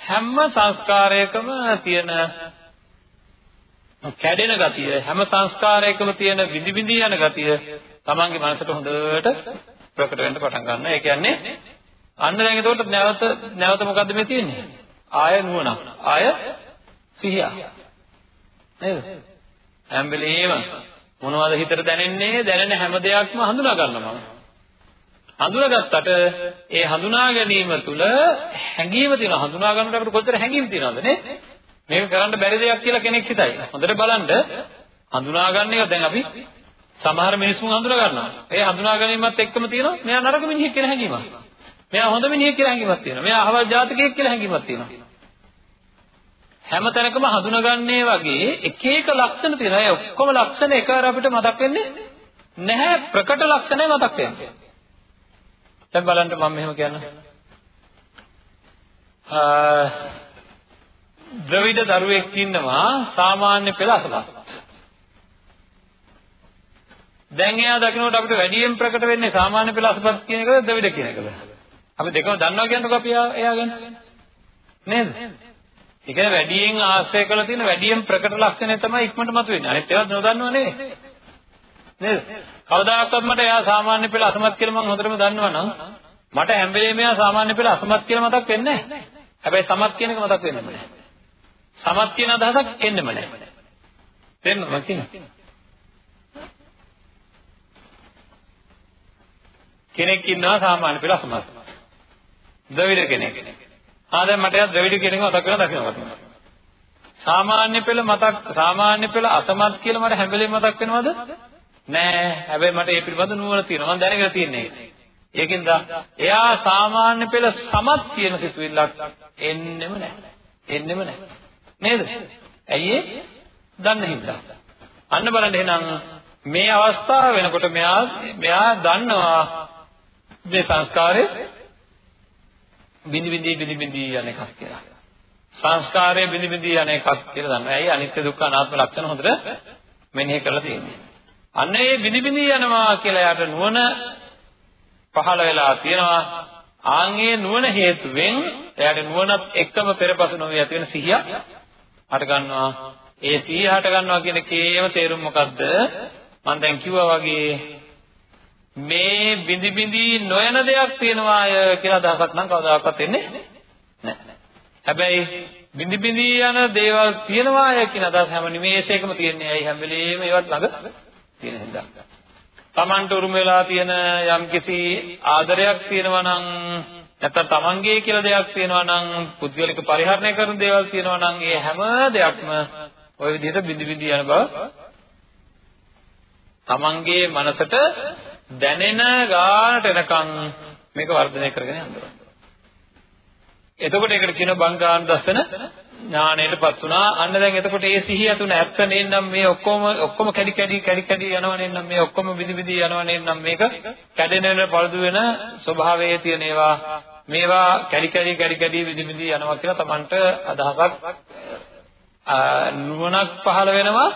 හැම සංස්කාරයකම තියෙන කැඩෙන ගතිය හැම සංස්කාරයකම තියෙන විදි විදි යන ගතිය තමන්ගේ මනසට හොඳට ප්‍රකට වෙන්න පටන් ගන්නවා. ඒ කියන්නේ අන්න දැන් එතකොට නැවත නැවත මොකද්ද මේ තියෙන්නේ? ආය නුවණක්. ආය සිහිය. නේද? හැම වෙලේම මොනවද හිතට දැනෙන්නේ? දැනෙන හැම දෙයක්ම හඳුනා ගන්නවා මම. හඳුනාගත්තට ඒ හඳුනා ගැනීම තුළ හැඟීම තියෙනවා. හඳුනා ගන්නකොට අපිට කොච්චර හැඟීම් තියෙනවද නේ? මේක කරන්න බැරි දෙයක් කියලා කෙනෙක් හිතයි. හොඳට බලන්න හඳුනා ගන්න එක දැන් අපි සමහර මිනිස්සුන් හඳුනා ගන්නවා. ඒ හඳුනා ගැනීමත් එක්කම තියෙනවා මෙයා නරක මිනිහෙක් කියලා හැඟීමක්. මෙයා හොඳ මිනිහෙක් කියලා හැඟීමක් තියෙනවා. මෙයා අහවල් ජාතකයෙක් කියලා හැඟීමක් තියෙනවා. හැමතැනකම හඳුනාගන්නේ වගේ එක එක ලක්ෂණ තියෙනවා. ඒ ඔක්කොම ලක්ෂණ එකවර අපිට මතක් වෙන්නේ නැහැ. ප්‍රකට ලක්ෂණය මතක් වෙන්නේ. දැන් බලන්න මම මෙහෙම කියන්න. ද්‍රවිඩ දරුවෙක් ඉන්නවා සාමාන්‍ය පෙළ අසලස්. දැන් එයා දකින්නකොට අපිට වැඩියෙන් ප්‍රකට වෙන්නේ සාමාන්‍ය පෙළ අසපත් කියන එකද ද්‍රවිඩ කියන එකද? අපි දෙකම දන්නවා කියන්නකො අපි එයා ගැන. නේද? ඒ කියන්නේ වැඩියෙන් ආශ්‍රය කරලා තියෙන වැඩියෙන් ප්‍රකට ලක්ෂණය තමයි ඉක්මනට මතුවෙන්නේ. අනිත් ඒවා නොදන්නව නෙවෙයි. නේද? කවදාකවත් මට එයා සාමාන්‍ය පෙළ අසමත් කියලා මම හොඳටම දන්නවනම් මට හැම වෙලේම එයා සාමාන්‍ය පෙළ අසමත් කියලා මතක් වෙන්නේ නැහැ. හැබැයි සමත් කියන එක මතක් වෙන්නේ නැහැ. සමත් කියන අදහසක් එන්නෙම නැහැ. තේරෙනවද මම කියන්නේ? කෙනෙක් ඉන්නවා සාමාන්‍ය පෙළ අසමත්. ද්‍රවිඩ කෙනෙක්. ආ දැන් මට එයා ද්‍රවිඩ කියන එක මතක් වෙනවා දකින්නකොට. සාමාන්‍ය පෙළ මතක් සාමාන්‍ය පෙළ අසමත් කියලා මට හැම වෙලේම මතක් වෙනවද? නෑ. හැබැයි මට ඒ පිළිබඳ නුවණ තියෙනවා. මම දැනගෙන තියන්නේ. ඒකෙන්ද එයා සාමාන්‍ය පෙළ සමත් කියන සිතුවිල්ලක් එන්නෙම නෑ. එන්නෙම නෑ. නේද? ඇයි ඒ? දන්න හින්දා. අන්න බලන්න එහෙනම් මේ අවස්ථාව වෙනකොට මෙයා මෙයා දන්නවා මේ සංස්කාරය බිනි බිනි බිනි බිනි යන එකක් කියලා. සංස්කාරය බිනි බිනි යන එකක් කියලා දන්නවා. ඇයි අනිත්‍ය දුක්ඛ අනාත්ම ලක්ෂණ හොඳට මෙනෙහි කරලා තියෙන්නේ. අන්න ඒ බිනි බිනි යනවා කියලා යාට නුවණ පහළ වෙලා තියෙනවා. ආන්ගේ නුවණ හේතුවෙන් එයාට නුවණත් එක්කම පෙරපසු නොවේ ඇති වෙන සිහිය හට ගන්නවා. ඒ සිහිය හට ගන්නවා කියන කේම තේරුම මොකද්ද? මම දැන් කිව්වා වගේ මේ බිඳි බිඳි නොයන දෙයක් තියෙනවාය කියලා අදහසක් නම් කවදාකවත් එන්නේ නැහැ. හැබැයි බිඳි බිඳි යන දේවල් තියෙනවාය කියන අදහස හැම නිමේෂයකම තියෙන්නේ. ඇයි හැම වෙලෙම ඒවත් ළඟ තියෙන හින්දා. Tamanට උරුම වෙලා තියෙන යම්කිසි ආදරයක් තියෙනවා නම් නැත්නම් Tamanගේ කියලා දෙයක් තියෙනවා නම් පුද්ගලික පරිහරණය කරන දේවල් තියෙනවා නම් ඒ හැම දෙයක්ම ওই විදිහට බිඳි බිඳි යන බව Tamanගේ මනසට දැනෙන ගානට එනකන් මේක වර්ධනය කරගෙන යනවා. එතකොට ඒකට කියන බංගාන දස්සන ඥාණයටපත් වුණා. අන්න දැන් එතකොට ඒ සිහිය තුන ඇත්ත නේනම් මේ ඔක්කොම ඔක්කොම කැඩි කැඩි කැඩි කැඩි යනව නේනම් මේ ඔක්කොම විදි විදි යනව නේනම් මේක කැඩෙන වෙන පළදු වෙන ස්වභාවයේ තියෙන ඒවා මේවා කැඩි කැඩි කැඩි කැඩි විදි විදි යනවා කියලා Tamanට අදහසක් නුවණක් පහළ වෙනවා.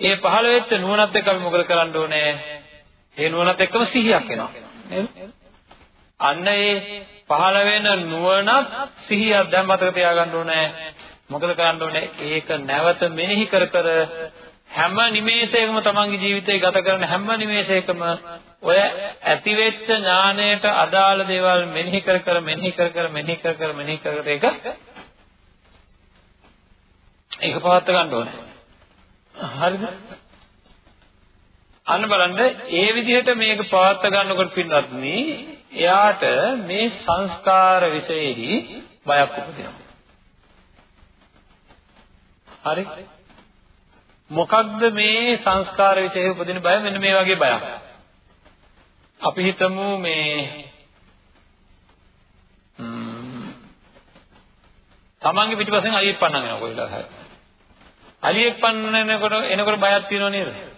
ඒ පහළ වෙච්ච නුවණත් එක්ක අපි මොකද කරන්න ඕනේ? ඒ නුවණත් එක්කම සිහියක් එනවා. නේද? අන්න ඒ පහළ වෙන නුවණත් සිහියක් දැන් මතක තියාගන්න ඕනේ. මොකද කරන්න ඕනේ? ඒක නැවත මෙනෙහි කර කර හැම නිමේෂයකම තමන්ගේ ජීවිතේ ගත කරන හැම නිමේෂයකම ඔය ඇතිවෙච්ච ඥාණයට අදාළ දේවල් මෙනෙහි කර කර මෙනෙහි කර කර මෙනෙහි කර කර මෙනෙහි කර කර ඒක ඒක පවත් ගන්න ඕනේ. හරිද? අන්න බලන්න ඒ විදිහට මේක පවත් ගන්නකොට පින්වත්නි එයාට මේ සංස්කාර විශේෂෙහි බයක් උපදිනවා. හරි? මොකක්ද මේ සංස්කාර විශේෂ උපදින බය මෙන්න මේ වගේ බයක්. අපි හිතමු මේ තමන්ගේ පිටිපස්සෙන් අලියෙක් පන්නගෙන යනවා කොහෙලා හරි. අලියෙක් පන්නනකොට එනකොට බයක් තියෙනව නේද?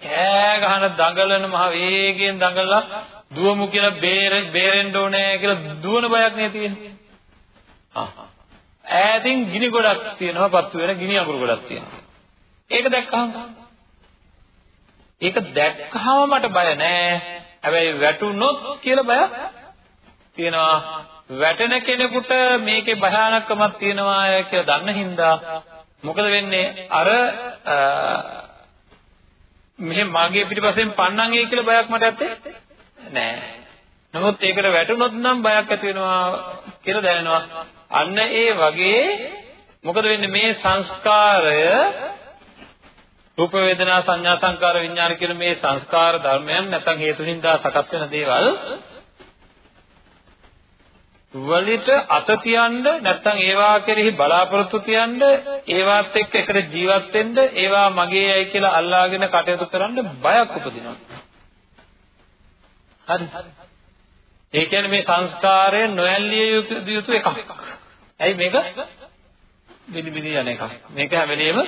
කෑ ගහන දඟලන මහ වේගයෙන් දඟලලා දුවමු කියලා බේර බේරෙන්න ඕනේ කියලා දුවන බයක් නේ තියෙන්නේ. ආ. ඈතින් ගිනි ගොඩක් තියෙනවා පත්තු වෙන ගිනි අඟුරු ගොඩක් තියෙනවා. ඒක දැක්කහම ඒක දැක්කහම මට බය නෑ. හැබැයි වැටුනොත් කියලා බය තියෙනවා. වැටෙන කෙනෙකුට මේකේ භයානකමක් තියෙනවා කියලා දන්න හින්දා මොකද වෙන්නේ අර මෙහෙ මගේ පිටිපස්සෙන් පන්නන්නේ කියලා බයක් මට ඇත්තේ නෑ. නමුත් ඒකට වැටුනොත් නම් බයක් ඇති වෙනවා කියලා දැනෙනවා. අන්න ඒ වගේ මොකද වෙන්නේ මේ සංස්කාරය රූප වේදනා සංඥා සංකාර විඥාන කියන මේ සංස්කාර ධර්මයන් නැත්නම් හේතුනින්දා සකස් වෙන දේවල් වලිට අත තියන්න නැත්නම් ඒවා කෙරෙහි බලාපොරොත්තු තියන්න ඒවාත් එක්ක එකට ජීවත් වෙන්න ඒවා මගේයි කියලා අල්ලාගෙන කටයුතු කරන්න බයක් උපදිනවා. හරි. ඒ කියන්නේ මේ සංස්කාරය නොඇල්ලිය යුතු එකක්. ඇයි මේක? බිනි බිනි යන එකක්. මේක හැම වෙලෙම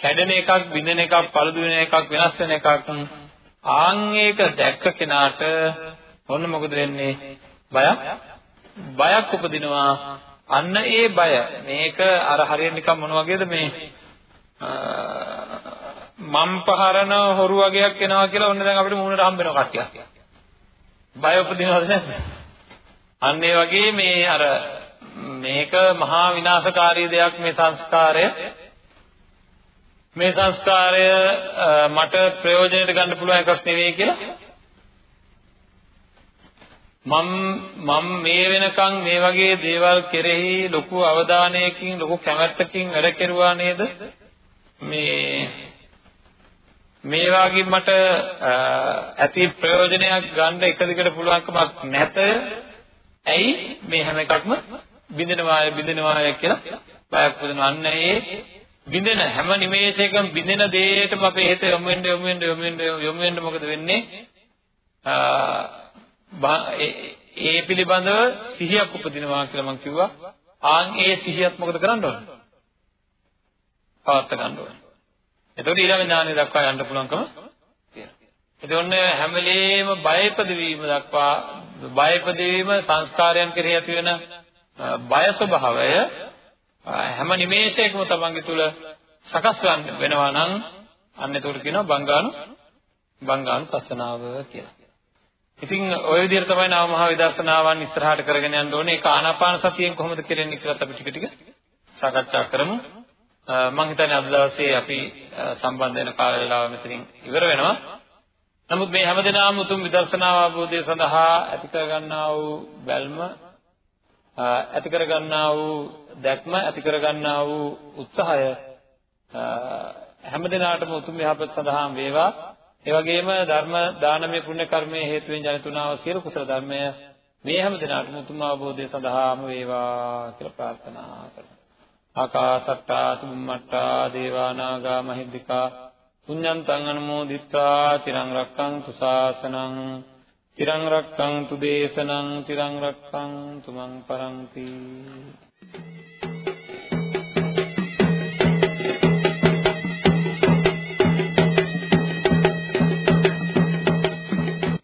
කැඩෙන එකක්, බිඳෙන එකක්, පළුදු වෙන එකක්, වෙනස් වෙන එකක්. ආන් ඒක දැක්ක කෙනාට ඔන්න මොකද වෙන්නේ? බයක් බයක් උපදිනවා. අන්න ඒ බය මේක අර හරියට නිකන් මොන වගේද මේ මම් පහරන හොරු වගේක් එනවා කියලා ඔන්න දැන් අපිට මූණට හම්බ වෙනවා කට්ටියක්. බය උපදිනවද නැද්ද? අන්න ඒ වගේ මේ අර මේක මහා විනාශකාරී දෙයක් මේ සංස්කාරය මේ සංස්කාරය මට ප්‍රයෝජනෙට ගන්න පුළුවන් එකක් නෙවෙයි කියලා මම මම මේ වෙනකන් මේ වගේ දේවල් කෙරෙහි ලොකු අවධානයකින් ලොකු කැමැත්තකින් වැඩ කෙරුවා නේද? මේ මේ වගේ මට ඇති ප්‍රයෝජනයක් ගන්න එක දිගට පුළුවන්කමක් නැත. ඇයි මේ හැම එකක්ම බින්දෙනවාය බින්දෙනවාය කියලා බයක් පුදන අන්න ඒ බින්දෙන හැම නිමේෂයකම බින්දෙන දෙයකටම අපේ හිත යොමු වෙන්න යොමු වෙන්න යොමු වෙන්න යොමු වෙන්න මොකද වෙන්නේ? ඒ පිළිබඳව සිහියක් උපදිනවා කියලා මම කිව්වා. ආන් ඒ සිහියත් මොකද කරන්න ඕන? පවත් ගන්න ඕන. එතකොට ඊළඟ ඥානය දක්වා යන්න පුළුවන්කම තියෙනවා. ඒ ඔන්න හැම වෙලේම බයපද වීම දක්වා බයපද වීම සංස්කාරයන් කෙරෙහි ඇති වෙන බය ස්වභාවය හැම නිමේෂයකම තමන්ගේ තුල සකස් වෙනවා නම් අන්න ඒකට කියනවා බංගානු බංගානු පස්සනාව කියලා. ඉතින් ওই විදිහට තමයි නව මහා විදර්ශනාවන් ඉස්සරහට කරගෙන යන්න ඕනේ. ඒක ආනාපාන සතියෙන් කොහොමද කෙරෙන්නේ කියලාත් අපි ටික ටික සාකච්ඡා කරමු. මම හිතන්නේ අද දවසේ අපි සම්බන්ධ වෙන කාල වේලාව මෙතනින් ඉවර වෙනවා. නමුත් මේ හැමදෙනාම උතුම් විදර්ශනා අවබෝධය සඳහා ඇති කර ගන්නා වූ බැල්ම ඇති කර ගන්නා වූ දැක්ම ඇති කර ගන්නා වූ උත්සාහය හැමදෙනාටම උතුම් යහපත සඳහා වේවා ඒ වගේම ධර්ම දානමය පුණ්‍ය කර්මයේ හේතුවෙන් ජනිතුනා වූ සියලු කුසල ධර්මය මේ හැමදෙනාටම උතුම් අවබෝධය සඳහාම වේවා කියලා ප්‍රාර්ථනා කරමු ආකාසට්ටා සුම්මට්ටා දේවා නාග මහිද්దికා පුඤ්ඤන්තං අනුමෝදිත්වා තිරං රක්ඛන්තු ශාසනං තිරං රක්ඛන්තු දේශනං තිරං රක්ඛන්තු මං පරන්ති.